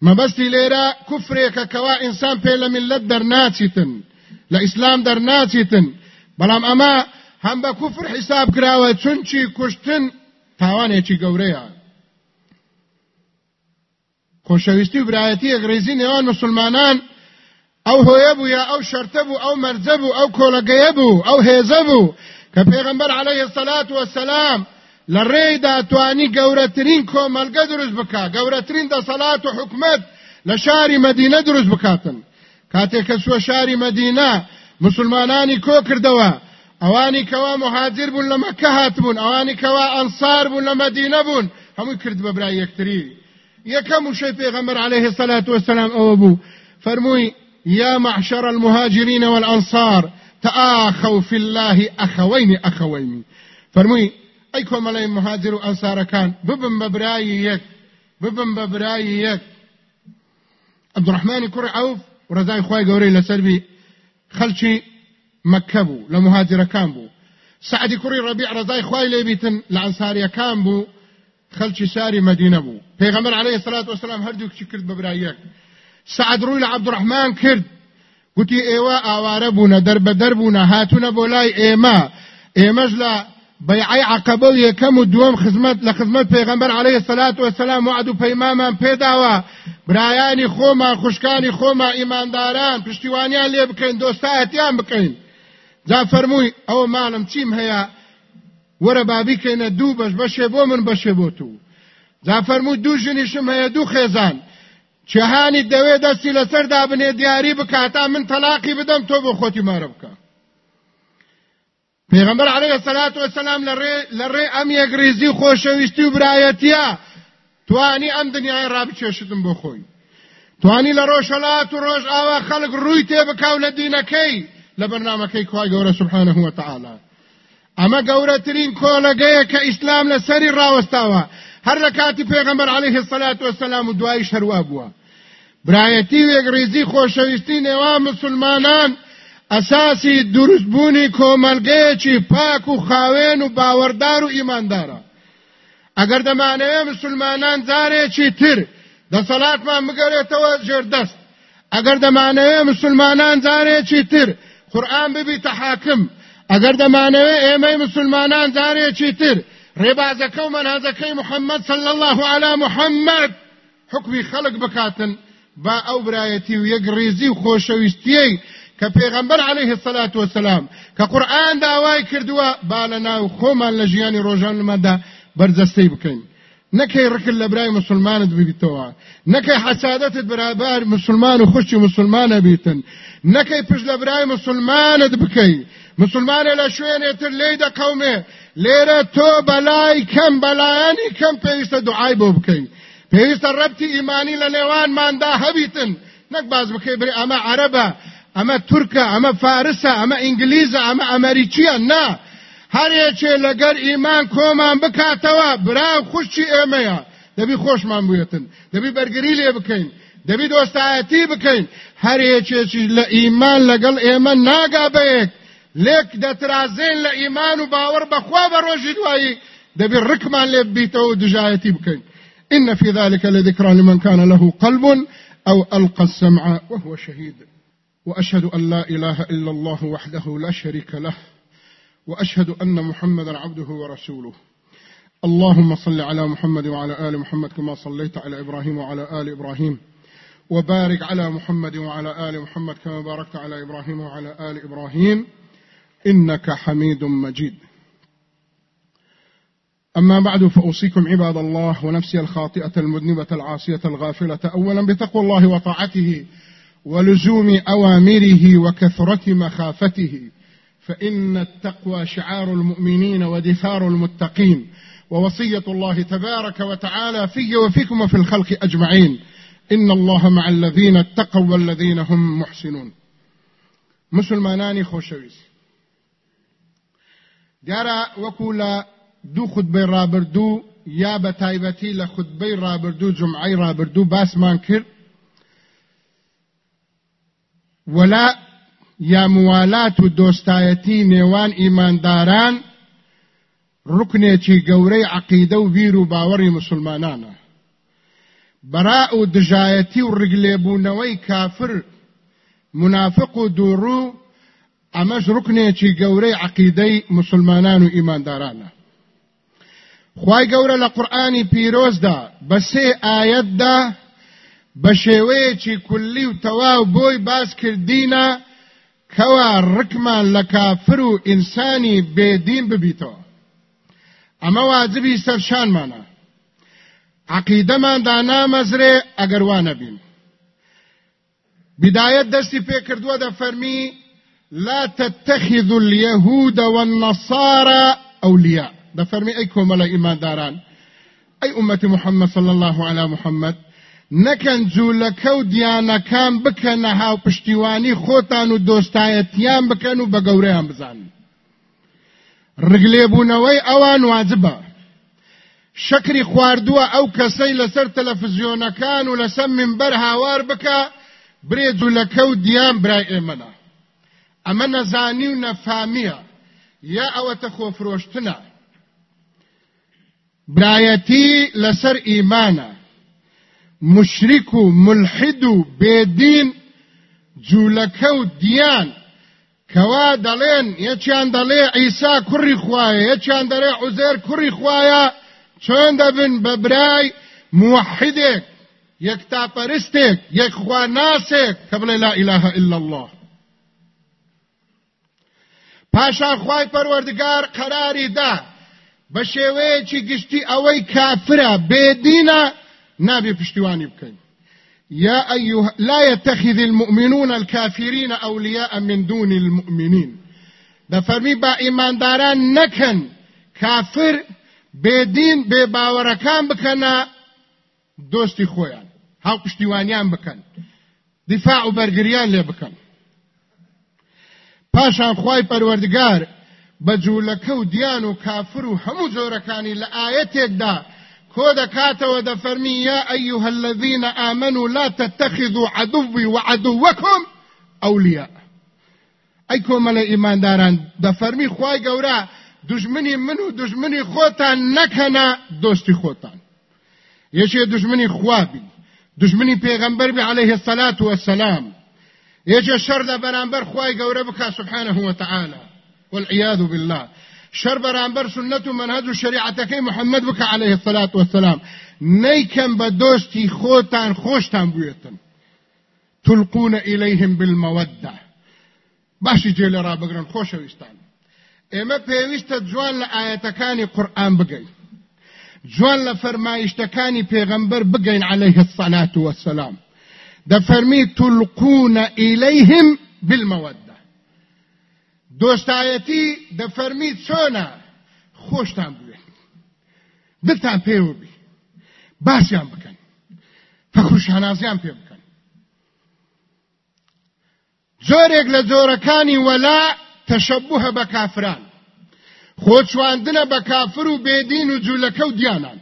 ما بەستی لێرە کوفرێکە کەوا ئینسان پێ لە ملت دەرناچیتن لە ئیسلام دەرناچیتن بەڵام ئەمە هەم بە کوفر حیساب کراوە چونچی کوشتن تاوانێکی گەورەیە. خۆشەویستی و برایەتی ئەگرێزی نێوان مسلمانان ئەو هۆیە بوو یا ئەو شەرتە بوو ئەو مەرجە بوو ئەو کۆلەگەیە بوو ئەو هێزە بوو کە پێغەمبەر عليه الصلاة والسلام لە ڕێیدا توانی گەورەترین کۆمەلگە دروست بکە گەورەترین دەسەڵات و حکومت لە شاری مدینە دروست بکاتن. کاتێک کە شاری مدینە مسلمانانی کۆ کردەوە؟ ئەوانی کەوا مهاجر لە مەکە هاتبوون ئەوانی کەوا ئەنصار بوون لە مدینە بوون هەمووی کرد بە برای یەکتری یەکەم وشەی پێغەمبەر عليه الصلاة والسلام ئەوە بوو فەرمووی يا معشر المهاجرين والأنصار تآخوا في الله أخوين أخوين. فرموي ئەی کۆمەڵی مهاجر و ئەنسارەکان ببن برایی یەک ببن برایی یەک عبدڕحمانی کوڕی ئەوف ڕزای خی گەورەی لەسەربی خەلکی مەکە بوو لە مهاجرەکان بوو سعدی کوڕی ڕبیع ڕزای خی لێبیتن لە ئەنساریەکان بوو خەلکی شاری مدینە بوو پێغەمبەر عليه کرد بە برایەک سعد ڕووی لە عبدڕحمان کرد. گوتی ئێوە ئاوارە بوونە دەربەدەر بوونە هاتوونە بۆ لای ئێمە. ئێمەش لە عقبه یکم دوم خدمت لخدمت پیغمبر علیه الصلاة والسلام وعد و پیمامان پیداوا برایانی خوما خوشکانی خوما ایمانداران پشتیوانیان لێ بکەین دۆستایەتیان بکەین. جا فەرمووی ئەوە ماڵم چیم هەیە؟ وەرە بابیکەینە دوو بەش بەشێ بۆ من بەشێ بۆ تو. جا فەرمووی دوو ژنیشم هەیە دوو خێزان. چهانی دەوێ دەستی لەسەردا بنێ دیاری بکاتا من تەلاقی بدەم تۆ بۆ خۆتی مارە بکە. پێغەمبەر عليه الصلاة والسلام لێرە لێرە ئەم یەک ڕیزی خۆشەویستی و برایەتیە توانی ئەم دنیای ڕابچێشتم بۆ خۆی. توانی لە ڕۆژهەڵات و ڕۆژ ئاوا خەڵک ڕووی تێ بکاو لە دینەکەی. لە بەرنمەکەی خوای گەورە سبحانه وتعالى ئەمە گەورەترین کۆلەگەیە کە ئیسلام لە سەری ڕاوەستاوە هەر لە عليه الصلاة والسلام و دوای شەروا بووە برایەتی وێگڕیزی خۆشەویستی نێوان مسلمانان ئەساسی دروستبوونی کۆمەلگەیەکی پاک و خاوێن و باوەڕدار و ئیماندارە ئەگەر دەمانەوێ مسلمانان جارێکی تر دەسەڵاتمان بگەرێتەوە ژێردەست ئەگەر دەمانەوێ مسلمانان جارێکی تر قورآن ببیتە حاکم ئەگەر دەمانەوێ ئێمەی مسلمانان جارێکی تر ڕێبازەکە و مەنازەکەی محەممەد صلى الله على محەممەد حکمی خەڵک بکاتن با ئەو برایەتی و یەک ڕێزی و خۆشەویستیەی کە پێغەمبەر عليه الصلاة والسلام کە قورآن داوای کردووە با لە ناو خۆمان لە ژیانی ڕۆژانمەدا بەرجەستەی بکەین نەکەی ڕکل لە برای مسلمانت ببیتەوە نەکەی حەسادەتت برابر مسلمان و خوشی مسلمانە بیتن. نەکەی پشت لە برای مسلمانت بکەی مسلمانە لە شوێنێتر لێی دەقەومێ لێرە تۆ بەلای کەم بەلایانی کەم پێویستە دوعای بۆ بکەین پێویستە ڕەبتی ئیمانی لە نێوانماندا هەبیتن نەک باز بکەی بری ئەمە عەرەبە ئەمە تورکە ئەمە فارسە ئەمە ئینگلیزە ئەمە ئەمریکیە نا هەرێکێ لەگەر ئیمان کۆمان بکاتەوە براو خوشتی ئێمەیە. دەبی خۆشمان بوێتن دەبی بەرگری لێ بکەین دەبی دۆستایەتی بکەین. هەرێکێکی لە ئیمان لەگەڵ ئێمە ناگا بەیەک لێک دەترازێن لە ئیمان و باوەڕ بەخوا بە ڕۆژی دوایی دەبی ڕکمان لێ ببیتەوە دژایەتی بکەین. إن في ذلك لذكرى لمن كان له قلب أو ألقى السمع وهو شهيد. وأشهد أن لا إله إلا الله وحده لا شريك له. وأشهد أن محمدا عبده ورسوله. اللهم صل على محمد وعلى آل محمد كما صليت على إبراهيم وعلى آل إبراهيم. وبارك على محمد وعلى آل محمد كما باركت على إبراهيم وعلى آل إبراهيم. إنك حميد مجيد. أما بعد فأوصيكم عباد الله ونفسي الخاطئة المذنبة العاصية الغافلة. أولا بتقوى الله وطاعته ولزوم أوامره وكثرة مخافته. فإن التقوى شعار المؤمنين ودثار المتقين ووصية الله تبارك وتعالى في وفيكم وفي الخلق أجمعين. إن الله مع الذين اتقوا والذين هم محسنون. مسلمانانی خۆشەویست دیارە وەکو لە دوو خودبەی ڕابردوو یا بە تایبەتی لە خودبەی ڕابردوو جمعی ڕابردوو باسمان کرد ولا یا موالات و دۆستایەتی نێوان ئیمانداران ڕکنێکی گەورەی عقیدە و بیر و باوەڕی مسلمانانە. بەرا و دژایەتی و ڕگلێبوونەوەی کافر منافق و دووڕوو ئەمەش ڕکنێکی گەورەی عقیدەی مسلمانان و ئیماندارانە. خی گەورە لە قورآانی پیرۆزدا بە سێ ئاەتدا بە شێوەیەکی کولی و تەواو بۆی باس کردینە کەوا ڕکمان لە کافر و ئینسانی بێدین ببیتەوە ئەمە واجبی سەرشانمانە عقیدەماندا نامەزرێ ئەگەر وانە بین بداية دستي بيكردوا دا فرمي لا تتخذوا اليهود والنصارى أولياء. دا فرمي أي كوملا إيمان داران أي أمة محمد صلى الله على محمد نەکەن جوولەکە و دیانەکان بکەنە هاو پشتیوانی خۆتان و دۆستایەتیان بکەن و بە گەورەیان بزان ڕگلێبوونەوەی ئەوان واجبە. شکری خواردووە ئەو کەسەی لەسەر تەلەفزیۆنەکان و لەسەر منبەر هاوار بکە برێ جوولەکە و دیان برای ئێمەە ئەمە نەزانی و نەفامیە یا ئەوەتە خۆفرۆشتنە. برایەتی لەسەر ئیمانە. مشرک و ملحد و بێدین جوولەکە و دیان. کەوا دەڵێن یەکیان دەڵێ ئیسا کوڕی خوایە یەکیان دەڵێ عوزێر کوڕی خوایە. چۆن دەبن بە برای موحدێک یەکتاپەرستێک یەکخوا ناسێک کە بڵێ لا إله إلا الله پاشان خوای پەروەردگار قەراری دا بە شێوەیەکی گشتی ئەوەی کافرە بێدینە نابي پشتیوانی بکەین يا أيها لا يتخذ المؤمنون الكافرين أولياء من دون المؤمنين. دفرمي با إيمان داران نكن. كافر بيدين بباوركان بكنا دۆستی خۆیان هاو پشتیوانیان بکەن دیفاع و بەرگریان لێ بکەن پاشان خوای پەروەردگار بە جوولەکە و دیان و کافر و ئاەتێکدا کۆ دەکاتەوە دەفەرمی یا ئەیها الذين آمنوا لا تتخذوا عدوي وعدوكم أولياء. ئەی کۆمەلە ئیمانداران دەفەرمی خوای گەورە دژمنی من و دژمنی خۆتان نەکەنە دۆستی خۆتان یەکێ دژمنی خوابی دژمنی پێغەمبەر بی عليه الصلاة والسلام. یەکێ شەر لە بەرامبەر خوای گەورە بکە سبحانه وتعالى والعياذ بالله. شر برانبر سنة منهج شريعتك محمد بك عليه الصلاة والسلام. نيكم بدوستي خوتان خوشتان بيتن تلقون إليهم بالمودة. باشي جيل رابقرن خوش ويستان. إما پێویستە جوان لە ئاەتەکانی قورآن بگەین جوان لە فەرمایشتەکانی پێغەمبەر بگەین عليه الصلاة والسلام. دەفەرمی تلقون إليهم بالمودة. دۆستایەتی دەفەرمی چۆنا خۆشتان بوێن دلتان پێوە بی باسییان بکەن. فەخروشانازیان پێ بکەن. زۆرێک لە جۆرەکانی وەلا تەشەبوهە بە کافران. خۆچواندنە بە کافر و بێدین و جوولەکە و دیانان.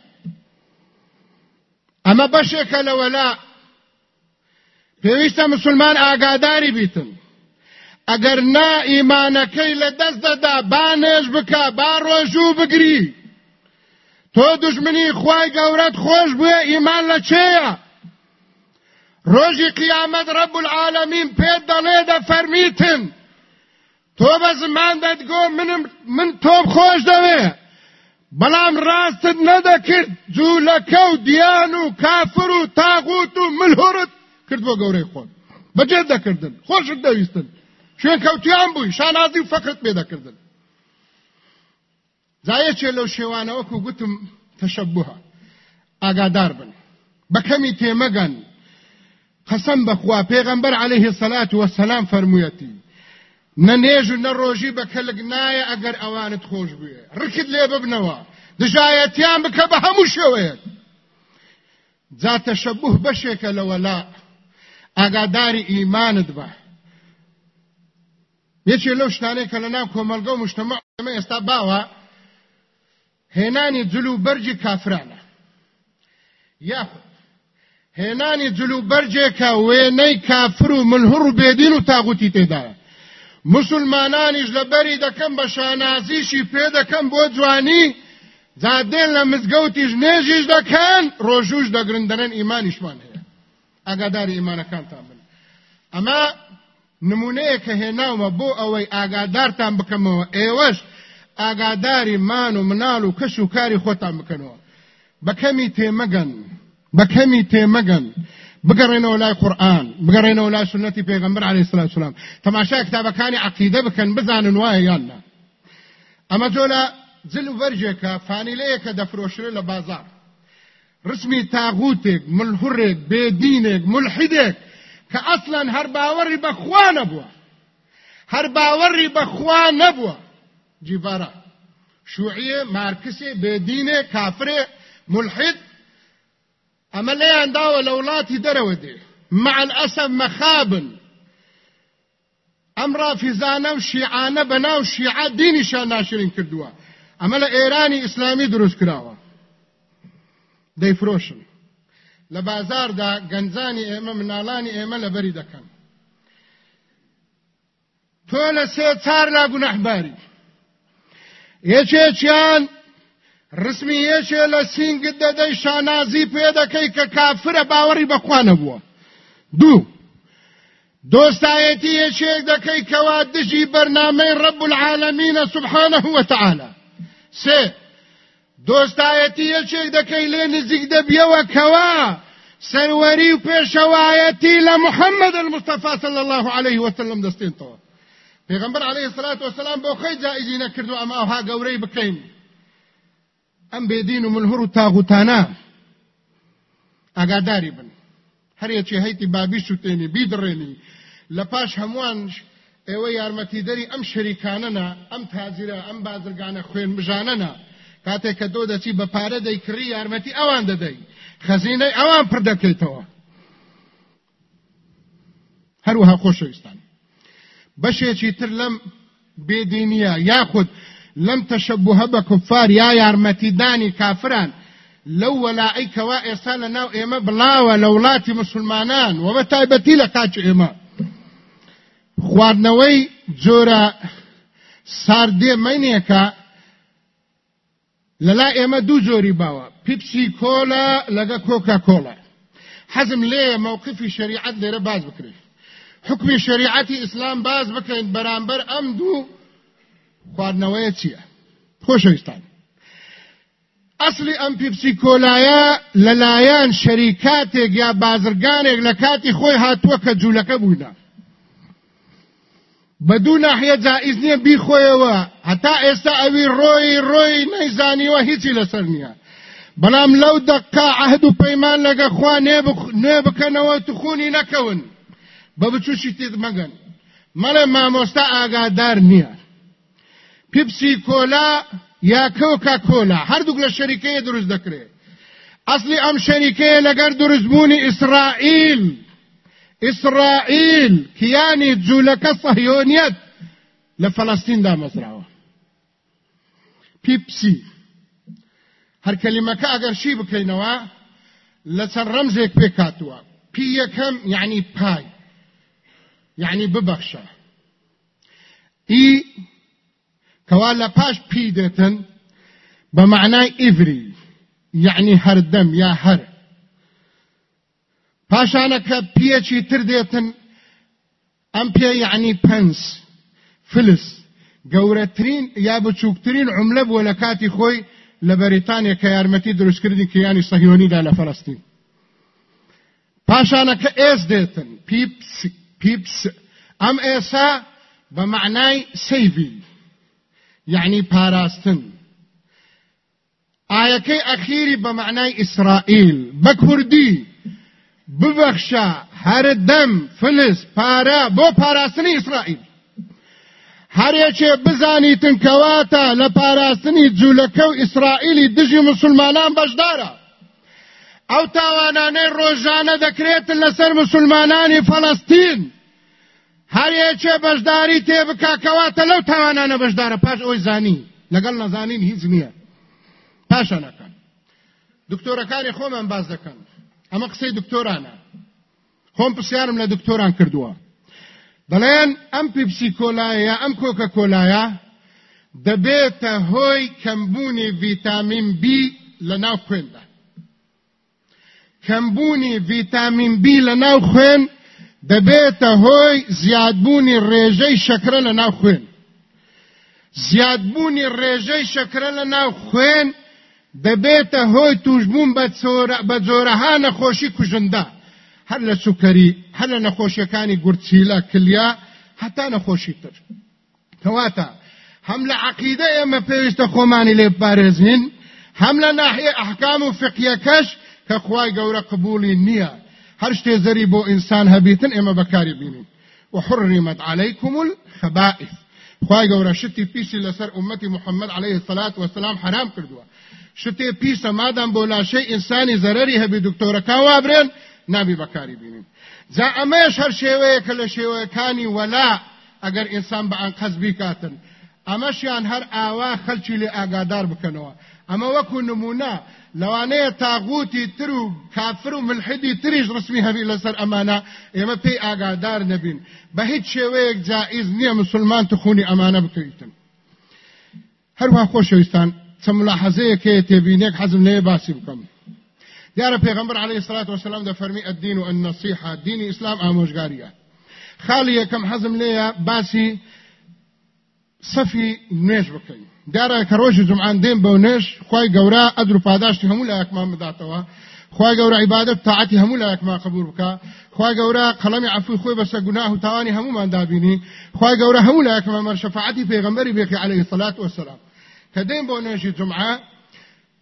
ئەمە بەشێکە لە وەلا. پێویستە مسلمان ئاگاداری بیتن. ئەگەر نا ئیمانەکەی لە دەست دەدا با نێژ بکە با ڕۆژوو بگری. تۆ دژمنی خوای گەورەت خۆش بووە ئیمان لە چێیە؟ ڕۆژی قیامەت رب العالمين پێت دەڵێ دەفەرمیتن. تۆ بە زمان دەتگۆ منم من تۆم خۆش دەوێ. بەڵام ڕاستت نەدەکرد جوولەکە و دیان و کافر و تاغوت و ملهورت کرد بۆ گەورەی خۆن بەجێت دەکردن. خۆشت دەویستن. شوێن کەوتیان بووی شانازی و فەقت پێ دەکردن. زایەکێ لەو شێوانەوەکو گوتم تەشەبوها ئاگادار بن. بەکەمی تێمەگەن. قەسەم بەخوا پێغەمبەر عليه الصلاة والسلام فەرموویەتی. نە نێژ و نە ڕۆژی بە کەلک نایە ئەگەر ئەوانت خۆش بوێ ڕکت لێ ببنەوە. دژایەتیان بکە بە هەموو شێوەیەک. جا تەشەبوه بەشێکە لەوەلا ئاگاداری ئیمانت بە. یەکێ لەو شتانەیە کە لە ناو کۆمەلگە و مشتمە ئێستا باوە هێنانی جلو بەرجی کافرانە. یاخود هێنانی جلو بەرجێکە وێنەی کافر و ملهڕ و بێدین و تاغوتی تێدایە مسلمانانیش لە بەری دەکەم بە شانازیشی پێ دەکەم بۆ جوانی زادێن لە مزگەوتیش نێژیش دەکەن ڕۆژوش دەگرندەنەن ئیمانیشمان هەیە. ئاگاداری ئیمانەکانتان بن. ئەمە نمونەیەکە هێناومە بۆ ئەوەی ئاگادارتان بکەمەوە ئێوەش ئاگاداری مان و مناڵ و کەش و کاری خۆتان بکەنەوە بەکەمی تێمەگەن بەکەمی تێمەگەن بگەڕێنەوە لای قورآن بگەڕێنەوە لای سنەتی پێغەمبەر عەلەیهی سڵات وسلام تەماشای کتابەکانی عەقیدە بکەن بزانن وایە یاننا ئەمە جۆلە جل و بەرجێکە فانیلەیەکە دەفرۆشرێ لە بازار ڕسمی تاغوتێک ملهورێک بێدینێک ملحیدێک کە ئەسلان هەر باوەڕی بەخوا نەبووە هەر باوەڕی بەخوا نەبووە جیڤارە شوعیە مارکسێ بێدینێ کافرێ ملحد. ئەمە لەیان داوە لە وڵاتی دەرەوە دێ مع الأسف مەخابن ئەم ڕافیزانە و شیعانە بەناو شیعە دینیشان ناشرین کردووە ئەمە لە ئێرانی ئیسلامی دروست کراوە دەیفرۆشن لە بازاردا گەنجانی ئێمە مناڵانی ئێمە لەبەری دەکەن. تۆ لە سێ چار لا گونەحباری یەکێکیان ڕسمی یەکێ لە سینگت دەدەی شانازی پێ دەکەی کە کافرە باوەڕی بەخوا نەبووە. دوو دۆستایەتی یەکێک دەکەی کەوا دژی بەرنامەی ڕەب العالەمینە سبحانه وتعالى سێ دۆستایەتی یەکێک دەکەی لێ نزیک دەبیەوە کەوا. سەروەری و پێشەوایەتی لە محەممەد المستەفا صلی الله عليه وسلم دەستێنتەوە. پێغمبەر عليه الصلاة والسلام بۆ خەی جائزی نەکردو ئەمە ئەوها گەورەی بکەین. ئەم بێدین و منهور و تاغوتانە. ئاگاداری بن. هەرێکی هەیتی بابی سوتێنی بیدڕێنی. لە پاش هەمووانش ئێوە یارمەتیدەری ئەم شەریکانەنا ئەم تازیرە ئەم بازرگانە خوێن بژانەنا کاتێک کە دۆ دەچی بە پارە دەیکڕی یارمەتی ئەوان دەدەی. خەزینەی ئەوان پڕ دەکەیتەوە هەروەها خۆشەویستان. بەشێکی تر لەم بێدینیە یاخود لەم تەشەبوهە بە کوفار یا یارمەتیدانی کافران لەو وەلاعی کەوا ئێستا لە ناو ئێمە بڵاوە لە وڵاتی مسلمانان وەمە تایبەتی لە قاچ ئێمە. خواردنەوەی جۆرە ساردێ مەینێکە لەلا ئێمە دوو جۆری باوە. پیپسی کۆلا لەگەڵ کۆکا کۆلا حەزم لێ مەوقیفی شەریعەت لێرە باز بکرێت. حوکمی شەریعەتی ئیسلام باز بکەین بەرامبەر ئەم دوو خواردنەوەیە چییە؟ خۆشەویستان ئەسلی ئەم پیپسی کۆلایە لەلایەن شەریکەیەک یا بازرگانێک لە کاتی خۆی هاتووە کە جوولەکە بووینە بەدوو ناحیە جائز نییە بیخۆیەوە. هەتا ئێستا ئەوی ڕۆی ڕۆی نەیزانیوە هیچی لەسەر نییە. بەڵام لەو دەقا عهد و پەیمان لەگە خوا نێ بکەنەوە توخونی نەکەون. بە بچوشی تێت مەگەن. مەڵێ مامۆستا ئاگادار نییە. پیپسی کۆلا یا کۆکا کۆلا هەردووک لە شەریکەیە دروست دەکرێت ئەسلی ئەم شەریکەیە لەگەر دروستبوونی ئیسرائیل. کیانی جوولەکە سەهیۆنیەت لە فەڵەستیندا مەزراوە پیپسی هەر کەلیمەکە ئەگەر شی بکەینەوە لەسەر ڕەمزێک پێکاتوە پی یەکەم یعنی پای یعنی ببەخشە ئی کەوا لە پاش پی دێتن بە معنای ئیڤری یعنی هەردەم یا هەر پاشانەکە پێچی تر دێتن. ئەم پێ یعنی پەنس فلس. گەورەترین یا بچووکترین عملە بووە لە کاتی خۆی لە بەریتانیا کە یارمەتی دروستکردی کیانی سەهیۆنیدا لە فەڵستین پاشانەکە ئێس دێتن پیپس پیپس. ئەم ئێسا بە معنای سەیڤی یعنی پاراستن. ئاەکەی ئەخیری بە معنای ئیسرائیل بە کوردی. ببەخشە هەردەم فلس پارە بۆ پاراستنی ئیسرائیل. هەرێکێ بزانیتن کەواتە لە پاراستنی جوولەکە و ئیسرائیلی دژی مسلمانان بەشدارە. ئەو تاوانانەی ڕۆژانە دەکرێتن لەسەر مسلمانانی فەڵەستین هەرێکێ بەشداری تێبکاکەواتە لەو تاوانانە بەشدارە. پاش ئەوی زانی لەگەڵ نەزانین هیچ نییە. پاشانەکەن دکتۆرەکانی خۆمان باز دەکەن. ئەمە قسەی دکتۆرانە. خۆم پرسیارم لە دکتۆران کردووە. دەڵێن ئەم پیپسی کۆلایە ئەم کۆکە کۆلایە دەبێتە هۆی کەمبوونی ڤیتامین بی لە ناو خوێندا. کەمبوونی ڤیتامین بی لە ناو خوێن دەبێتە هۆی زیادبوونی ڕێژەی شەکرە لە ناو خوێن. زیادبوونی ڕێژەی شەکرە لە ناو خوێن دەبێتە هۆی توشبوون بە جۆرەها نەخۆشی کوژندا هەر لە سوکەری هەر لە نەخۆشیەکانی گورچیلە کلیا هەتا نەخۆشی تر. کەواتە هەم لە عقیدە ئێمە پێویستە خۆمانی لێ پارێزین هەم لە ناحیە ئەحکام و فقیەکەش کە خوای گەورە قبولی نییە هەر شتێ زەری بۆ ئینسان هەبیتن ئێمە بەکاری بینین وحرمت عليكم الخبائث. خوای گەورە شتی پیسی لەسەر ئومەتی محمد عليه الصلاة والسلام حرام کردووە شتێ پیسە مادام بۆ لاشەی ئینسانی زەرری هەبی دکتۆرەکان وابرێن نابی بەکاری بینین. جا ئەمەش هەر شێوەیەکە لە شێوەیەکانی وەلا ئەگەر ئینسان بە ئەنقەز بیکاتن. ئەمەشیان هەر ئاوا خەلکی لێ ئاگادار بکەنەوە. ئەمە وەکو نمونە لەوانەیە تاغوتی تر و کافر و ملحدی تریش ڕسمی هەبی لەسەر ئەمانە ئێمە پێی ئاگادار نەبین. بە هیچ شێوەیەک جائز نییە مسلمان تخونی ئەمانە بکەیتن هەروها خۆشەویستان چەند ملاحظەیەکەیە تێبینێک حەزم لێ باسی بکەم دیارە پێغمبەر عليه الصلاة والسلام دەفەرمی الدین و النصیحة دینی ئیسلام ئامۆژگاریە خاڵی یەکەم حەزم لێیە باسی سەفی نوێژ بکەین دیارە کە ڕۆژی جمعان دێن بەو نێش خی گەورە ئەدر و پاداشتی هەموو لایەکمان بداتەوە خی گەورە عیبادت تاعاتی هەموو لایەکمان قبول بکە خی گەورە قەڵەمی عفوی خۆی بەسە گوناه و تاوانی هەمومان دابینی. خی گەورە هەموو لایەکمان مەرشەفاعتی پێغمبەری بێکی عليه الصلاة والسلام. کە دێن بۆ نێژی جمعە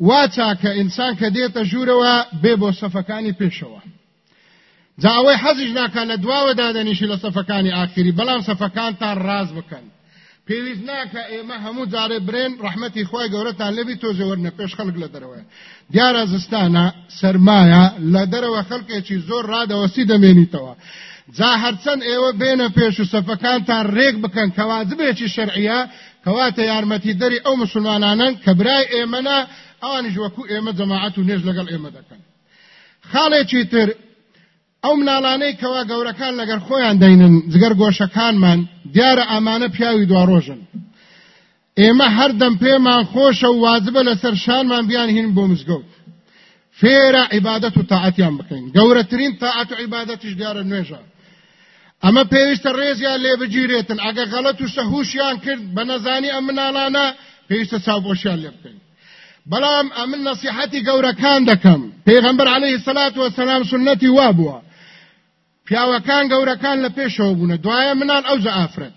واچا کە ئینسان کە دێتە ژوورەوە بێ بۆ سەفەکانی پێشەوە. جاوەی حەزیش ناکە لە دواوە دادەنیشی لە سەفەکانی ئاخری بەڵام سەفەکانتان ڕاز بکەن. پێویست ناکە ئێمە هەموو جارێ برێن ڕحمەتی خی گەورەتان لەبی تۆزە وەرنە پێش خەڵک لە دەرەوە. دیارە زستانە سرمایە لە دەرەوە خەڵکێکی زۆر ڕادەوەسی دەمێنیتەوە. جا هەرچەند ئێوە بێنە پێش و سەفەکانتان ڕێک بکەن کەوازبێکی شەرعە کەواتە یارمەتی دەری ئەو مسلمانانن کە برای ئێمەە ئەوانیش وەکو ئێمە جەماعەت و نێژ لەگەڵ ئێمە دەکەن. خاڵێکی تر ئەو مناڵانەی کەوا گەورەکان لەگەر خۆیان دەینن جگەر گۆشەکانمان دیارە ئامانە پیاوی دوڕۆژن ئێمە هەردەم پێمان خۆشە و واجبە لەسەر شانمان بیان هین بۆ مزگەوت. فێرە عیبادەت و تاعەتیان بکەین. گەورەترین تاعەت و عیبادەتیش دیارە نوێژە. ئەمە پێویستە ڕێزیان لێ بگیرێتن. ئەگە غەڵەت و سەهوشیان کرد بە نەزانی ئەم مناڵانە پێویستە چاوبۆشیان لێ بکەین. بەڵام ئەمن نەسیحەتی گەورەکان دەکەم. پێغەمبەر عەلەیهی سەلات وەسەلام سنەتی وا بووە. پیاوەکان گەورەکان لە پێشەوە بوون. دوایە منان ئەو ئافرەت.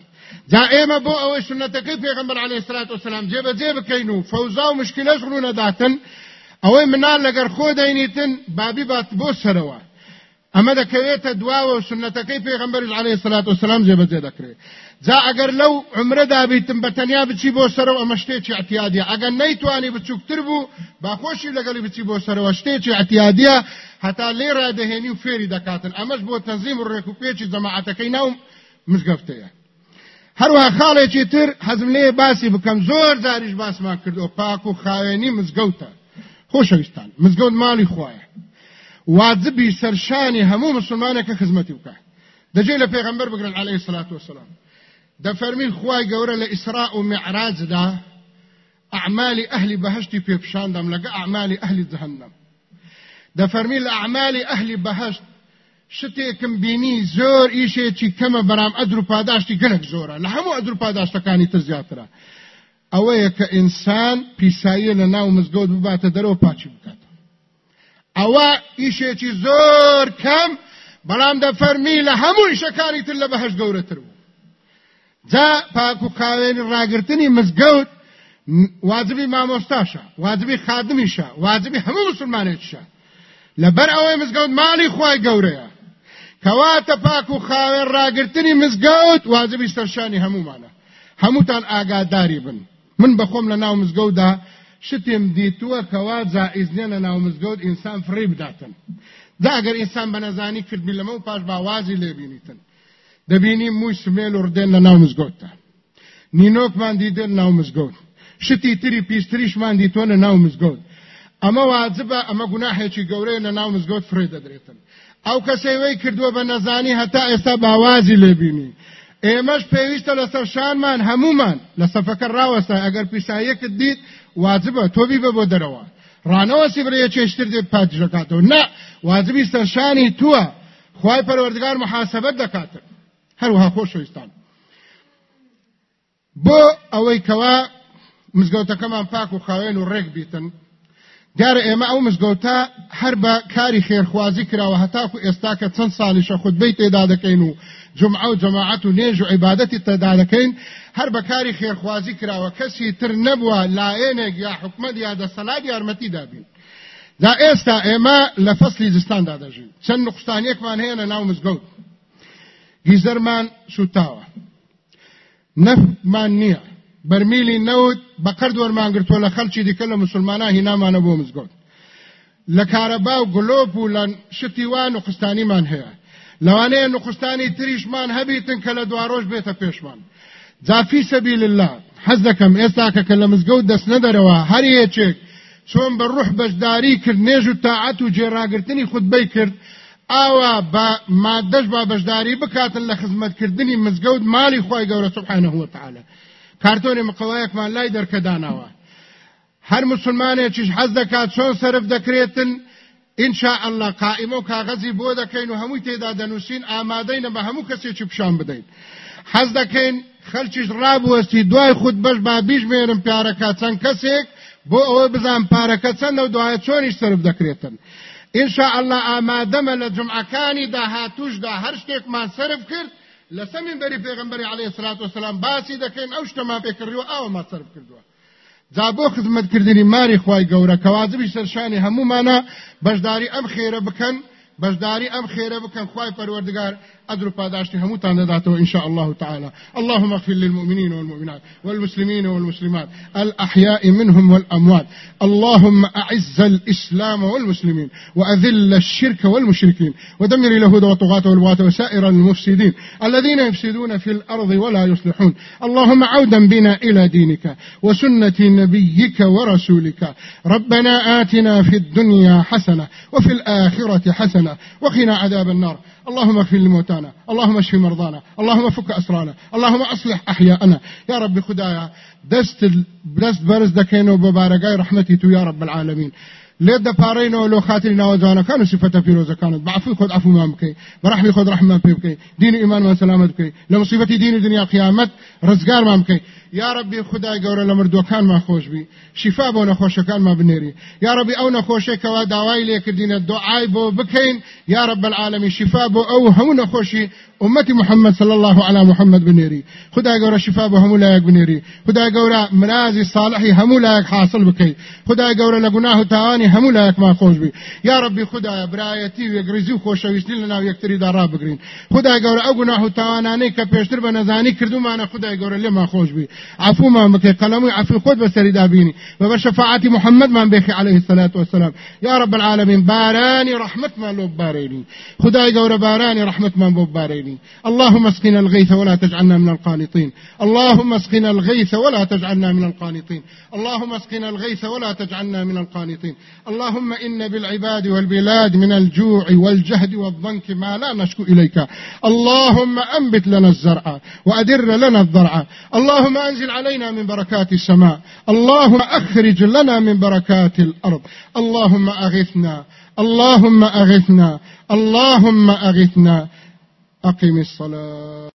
جا ئێمە بۆ ئەوەی سنەتەکەی پێغەمبەر عەلەیهی سەلات وەسەلام جێبەجێ بکەین و فەوزا و مشکلەش ڕوونە داتن ئەوەی منان لەگەر خۆ دەینیتن بابی بات بۆ سەرەوە. ئەمە دەکەوێتە دواوە و سنەتەکەی پێغەمبەر عەلەیهی سەلات وەسەلام جێبەجێ دەکرێت جا ئەگەر لەو عمرەدا بیتم بە تەنیا بچی بۆ سەرەوە ئەمە شتێکی اعتیادیە. ئەگەر نەیتوانی بچووکتر بوو باخۆشی لەگەڵی بچی بۆ سەرەوە شتێکی اعتیادیە هەتا لێ ڕادەهێنی و فێری دەکاتن. ئەمەش بۆ تەنزیم و ڕێک و پێچی جەماعەتەکەی ناو مزگەفتەیە. هەروە خاڵێکی تر حەزم لێ باسی بکەم. زۆر جاریش باسمان کردو پاک و خاوێنی مزگەوتە. خۆشەویستان. مزگەوت ماڵی خوایە. واجبی سەرشانی هەموو مسلمانێکە خزمەتی بکە دەجێ لە پێغەمبەر بگرن عليه الصلاة والسلام. دەفەرمی خوای گەورە لە ئیسراء و معراجدا ئەعمالی ئەهلی بەهشتی پێپشاندەم لەگە ئەعمالی ئەهلی جهنم. دەفەرمی لە ئەعمالی ئەهلی بەهشت شتێکم بینی زۆر ئیشێکی کەمە بەرام ئەدر و پاداشتی گەنک زۆرە لە هەموو ئەدر و پاداشتەکانی تر زیاترە ئەوەیە کە ئینسان پیساییە لە ناو مزگەوت بباتە دەرەوە پاچی بکات. ئەوە ئیشێکی زۆر کەم بەڵام دەفەرمی لە هەموو ئیشەکانی تر لە بەهشت گەورەتر بوو. جا پاک و خاوێنی ڕاگررتنی مزگەوت واجبی مامۆستاشە واجبی خادمیشە واجبی هەموو مسلمانێکشە. لەبەر ئەوەی مزگەوت ماڵی خوای گەورەیە. کەواتە پاک و خاوێن ڕاگررتنی مزگەوت واجبی سەرشانی هەمومانە. هەمووتان ئاگاداری بن. من بەخۆم لە ناو مزگەوتدا شتێم دیتووە کەوا جائزنیە لە ناو مزگەوت ئینسان فڕی بداتن داگەر ئینسان بە نەزانی کردبی لەمە و پاش باوازی لێبینیتن دەبینی مووی سمێل و ڕدێن لە ناو مزگەوتە نینۆکمان دیدن ناو مزگەوت شتی تری پیستریشمان دیتۆ لە ناو مزگەوت ئەمە واجبە ئەمە گوناحێکی گەورەیە لە ناو مزگەوت فرێ دەدرێتن ئەو کەسەوەی کردووە بە نەزانی هەتا ئێستا باوازی لێبینی ئێمەش پێویستە لەسەر شانمان هەمومان لە سەفەکە ڕاوەستا ئەگەر پیسایەکت دیت واجبە تۆبی بە بۆ دەرەوە. ڕانەوە سیبرەیە چێشتر دێت پاتیژەکاتەوە نه واجبی سەرشانی تووە خی پەروەردگار محاسبەت دەکاتن هەروها خۆشەویستان بۆ ئەوەی کەوا مزگەوتەکەمان پاک و خاوێن و ڕێک بیتن دیارە ئێمە ئەو مزگەوتە هەر بە کاری خێرخوازی کراوە هەتاکو ئێستا کە چەند ساڵیشە خودبەی تێدا دەکەین و جمعە و جەماعەت و نێژ و عیبادەتی تێدا دەکەین هەر بە کاری خێرخوازی کراوە کەسی تر نەبووە لایەنێک یا حکومت یا دەسەلات یارمەتی دابین. دا ئێستا ئێمە لە فەسلی زستاندا دەژین چەند نقستانیەکمان هەیە لە ناو مزگەوت. گیزەرمان سوتاوە. نەفمان نییە. بەرمیلی نەوت بەقەر وەرمانگرتووە لە خەلکی دیکە لە مسلمانە هینامانە بۆ مزگۆت لە کارەبا و گلۆپ و لە شتیوان و قستانیمان هەیە. لەوانەیە نقستانی تریشمان هەبیتن کە لە دوڕۆژ بێتە پێشمان. جافی سەبیل الله حەز دەکەم ئێستاکە کە لە مزگەوت دەست نەدەرەوە هەر یەکێک چۆن بە ڕوح بەشداری کرد نێژ و تاعەت و جێراگرتنی خودبەی کرد ئاوا بە مادەش با بەشداری بکاتن لە خزمەتکردنی مزگەوت مالی خی گەورە سبحانه وتعالى کارتۆنی مقڵایەکمان لای دەرکەداناوە هەر مسلمانێکیش حەز دەکات چۆن سرف دەکرێتن؟ إن شاء الله قائیمە و کاغەزی بۆ دەکەین و هەمووی تێدا دەنووسین ئامادەینە بە هەموو کەسێکی پیشان بدەین. حەز دەکەین خەلکیش ڕابوەستی دوای خود بەش با بیژمێرم پیارەکە چەند کەسێک بۆ ئەوە بزان پارەکە چەندە و دوایە چۆنیش سرف دەکرێتن. إن شاء الله ئامادەمە لە جمعەکانی داهاتوشدا هەر شتێکمان سرف کرد لە سەمین بەری پێغمبەری عليه الصلاة والسلام باسی دەکەین ئەو شتەمان پێکردووە ئەوما سرف کردووە. جا بۆ خزمەتکردنی ماری خوای گەورە کەوازبی سەرشانی هەمومانە بەشداری ئەم خێرە بکەن بەشداری ئەم خێرە بکەن خی پەروەردگار. أدر پاداشتی هموتان داتو إن شاء الله تعالى. اللهم اغفر للمؤمنين والمؤمنات والمسلمين والمسلمات الأحياء منهم والأموات. اللهم أعز الإسلام والمسلمين وأذل الشرك والمشركين. ودمر اليهود والطغاة والبغاة وسائر المفسدين الذين يفسدون في الأرض ولا يصلحون. اللهم عودا بنا إلى دينك وسنة نبيك ورسولك. ربنا آتنا في الدنيا حسنة وفي الآخرة حسنة وقنا عذاب النار. اللهم اغفر لموتانا اللهم اشف مرضانا اللهم فك أسرانا اللهم أصلح أحياءنا. يا رب خدايا دست دست برز دكينو ببارقاي رحمتي تو يا رب العالمين لێت دەپارڕینەوە لۆ خاتری ناوەجوانەکان و سفەتە پیرۆزەکانت بەعفوی خۆت عفومان بکەیت بەڕحمی خۆت ڕحمان پێ بکەیت دین و ئیمانمان سەلامت بکەیت لە موصیبەتی دین و دنیا قیامەت ڕزگارمان بکەیت یا ربی خدای گەورە لە مردوەکانمان خۆش بی شیفا بۆ نەخۆشەکانمان بنێری. یا ربی ئەو نەخۆشێکەوە داوای لێکردینە دعای بۆ بکەین. يا رب العالمين شیفا بۆ ئەو هەموو نەخۆشی أمتي محمد صلى الله على محمد بنيري خدا قورا شفاء همو لايك بنيري خدا قورا مرازي صالحي همو لايك حاصل بكي خدا قورا لقناه تاواني همو لايك ما خوش بي يا ربي خدا برايتي ويقرزي وخوش ويشتين لنا ويكتري دارا بقرين خدا قورا أو قناه تاواناني كبيشتر بنزاني كردو معنا خدا قورا لما خوش بي عفو ما بكي قلمي عفو خود بسري دابيني وبشفاعة محمد من بيخي عليه الصلاة والسلام. يا رب العالمين باراني رحمة ما لوب باريني. خدا قورا باراني رحمة ما لوب باريني. العالمين اللهم اسقنا الغيث ولا تجعلنا من القانطين. اللهم اسقنا الغيث ولا تجعلنا من القانطين. اللهم اسقنا الغيث ولا تجعلنا من القانطين. اللهم إن بالعباد والبلاد من الجوع والجهد والضنك ما لا نشكو إليك. اللهم أنبت لنا الزرع وأدر لنا الضرع. اللهم أنزل علينا من بركات السماء. اللهم أخرج لنا من بركات الأرض. اللهم أغثنا. اللهم أغثنا. اللهم أغثنا. أقم الصلاة.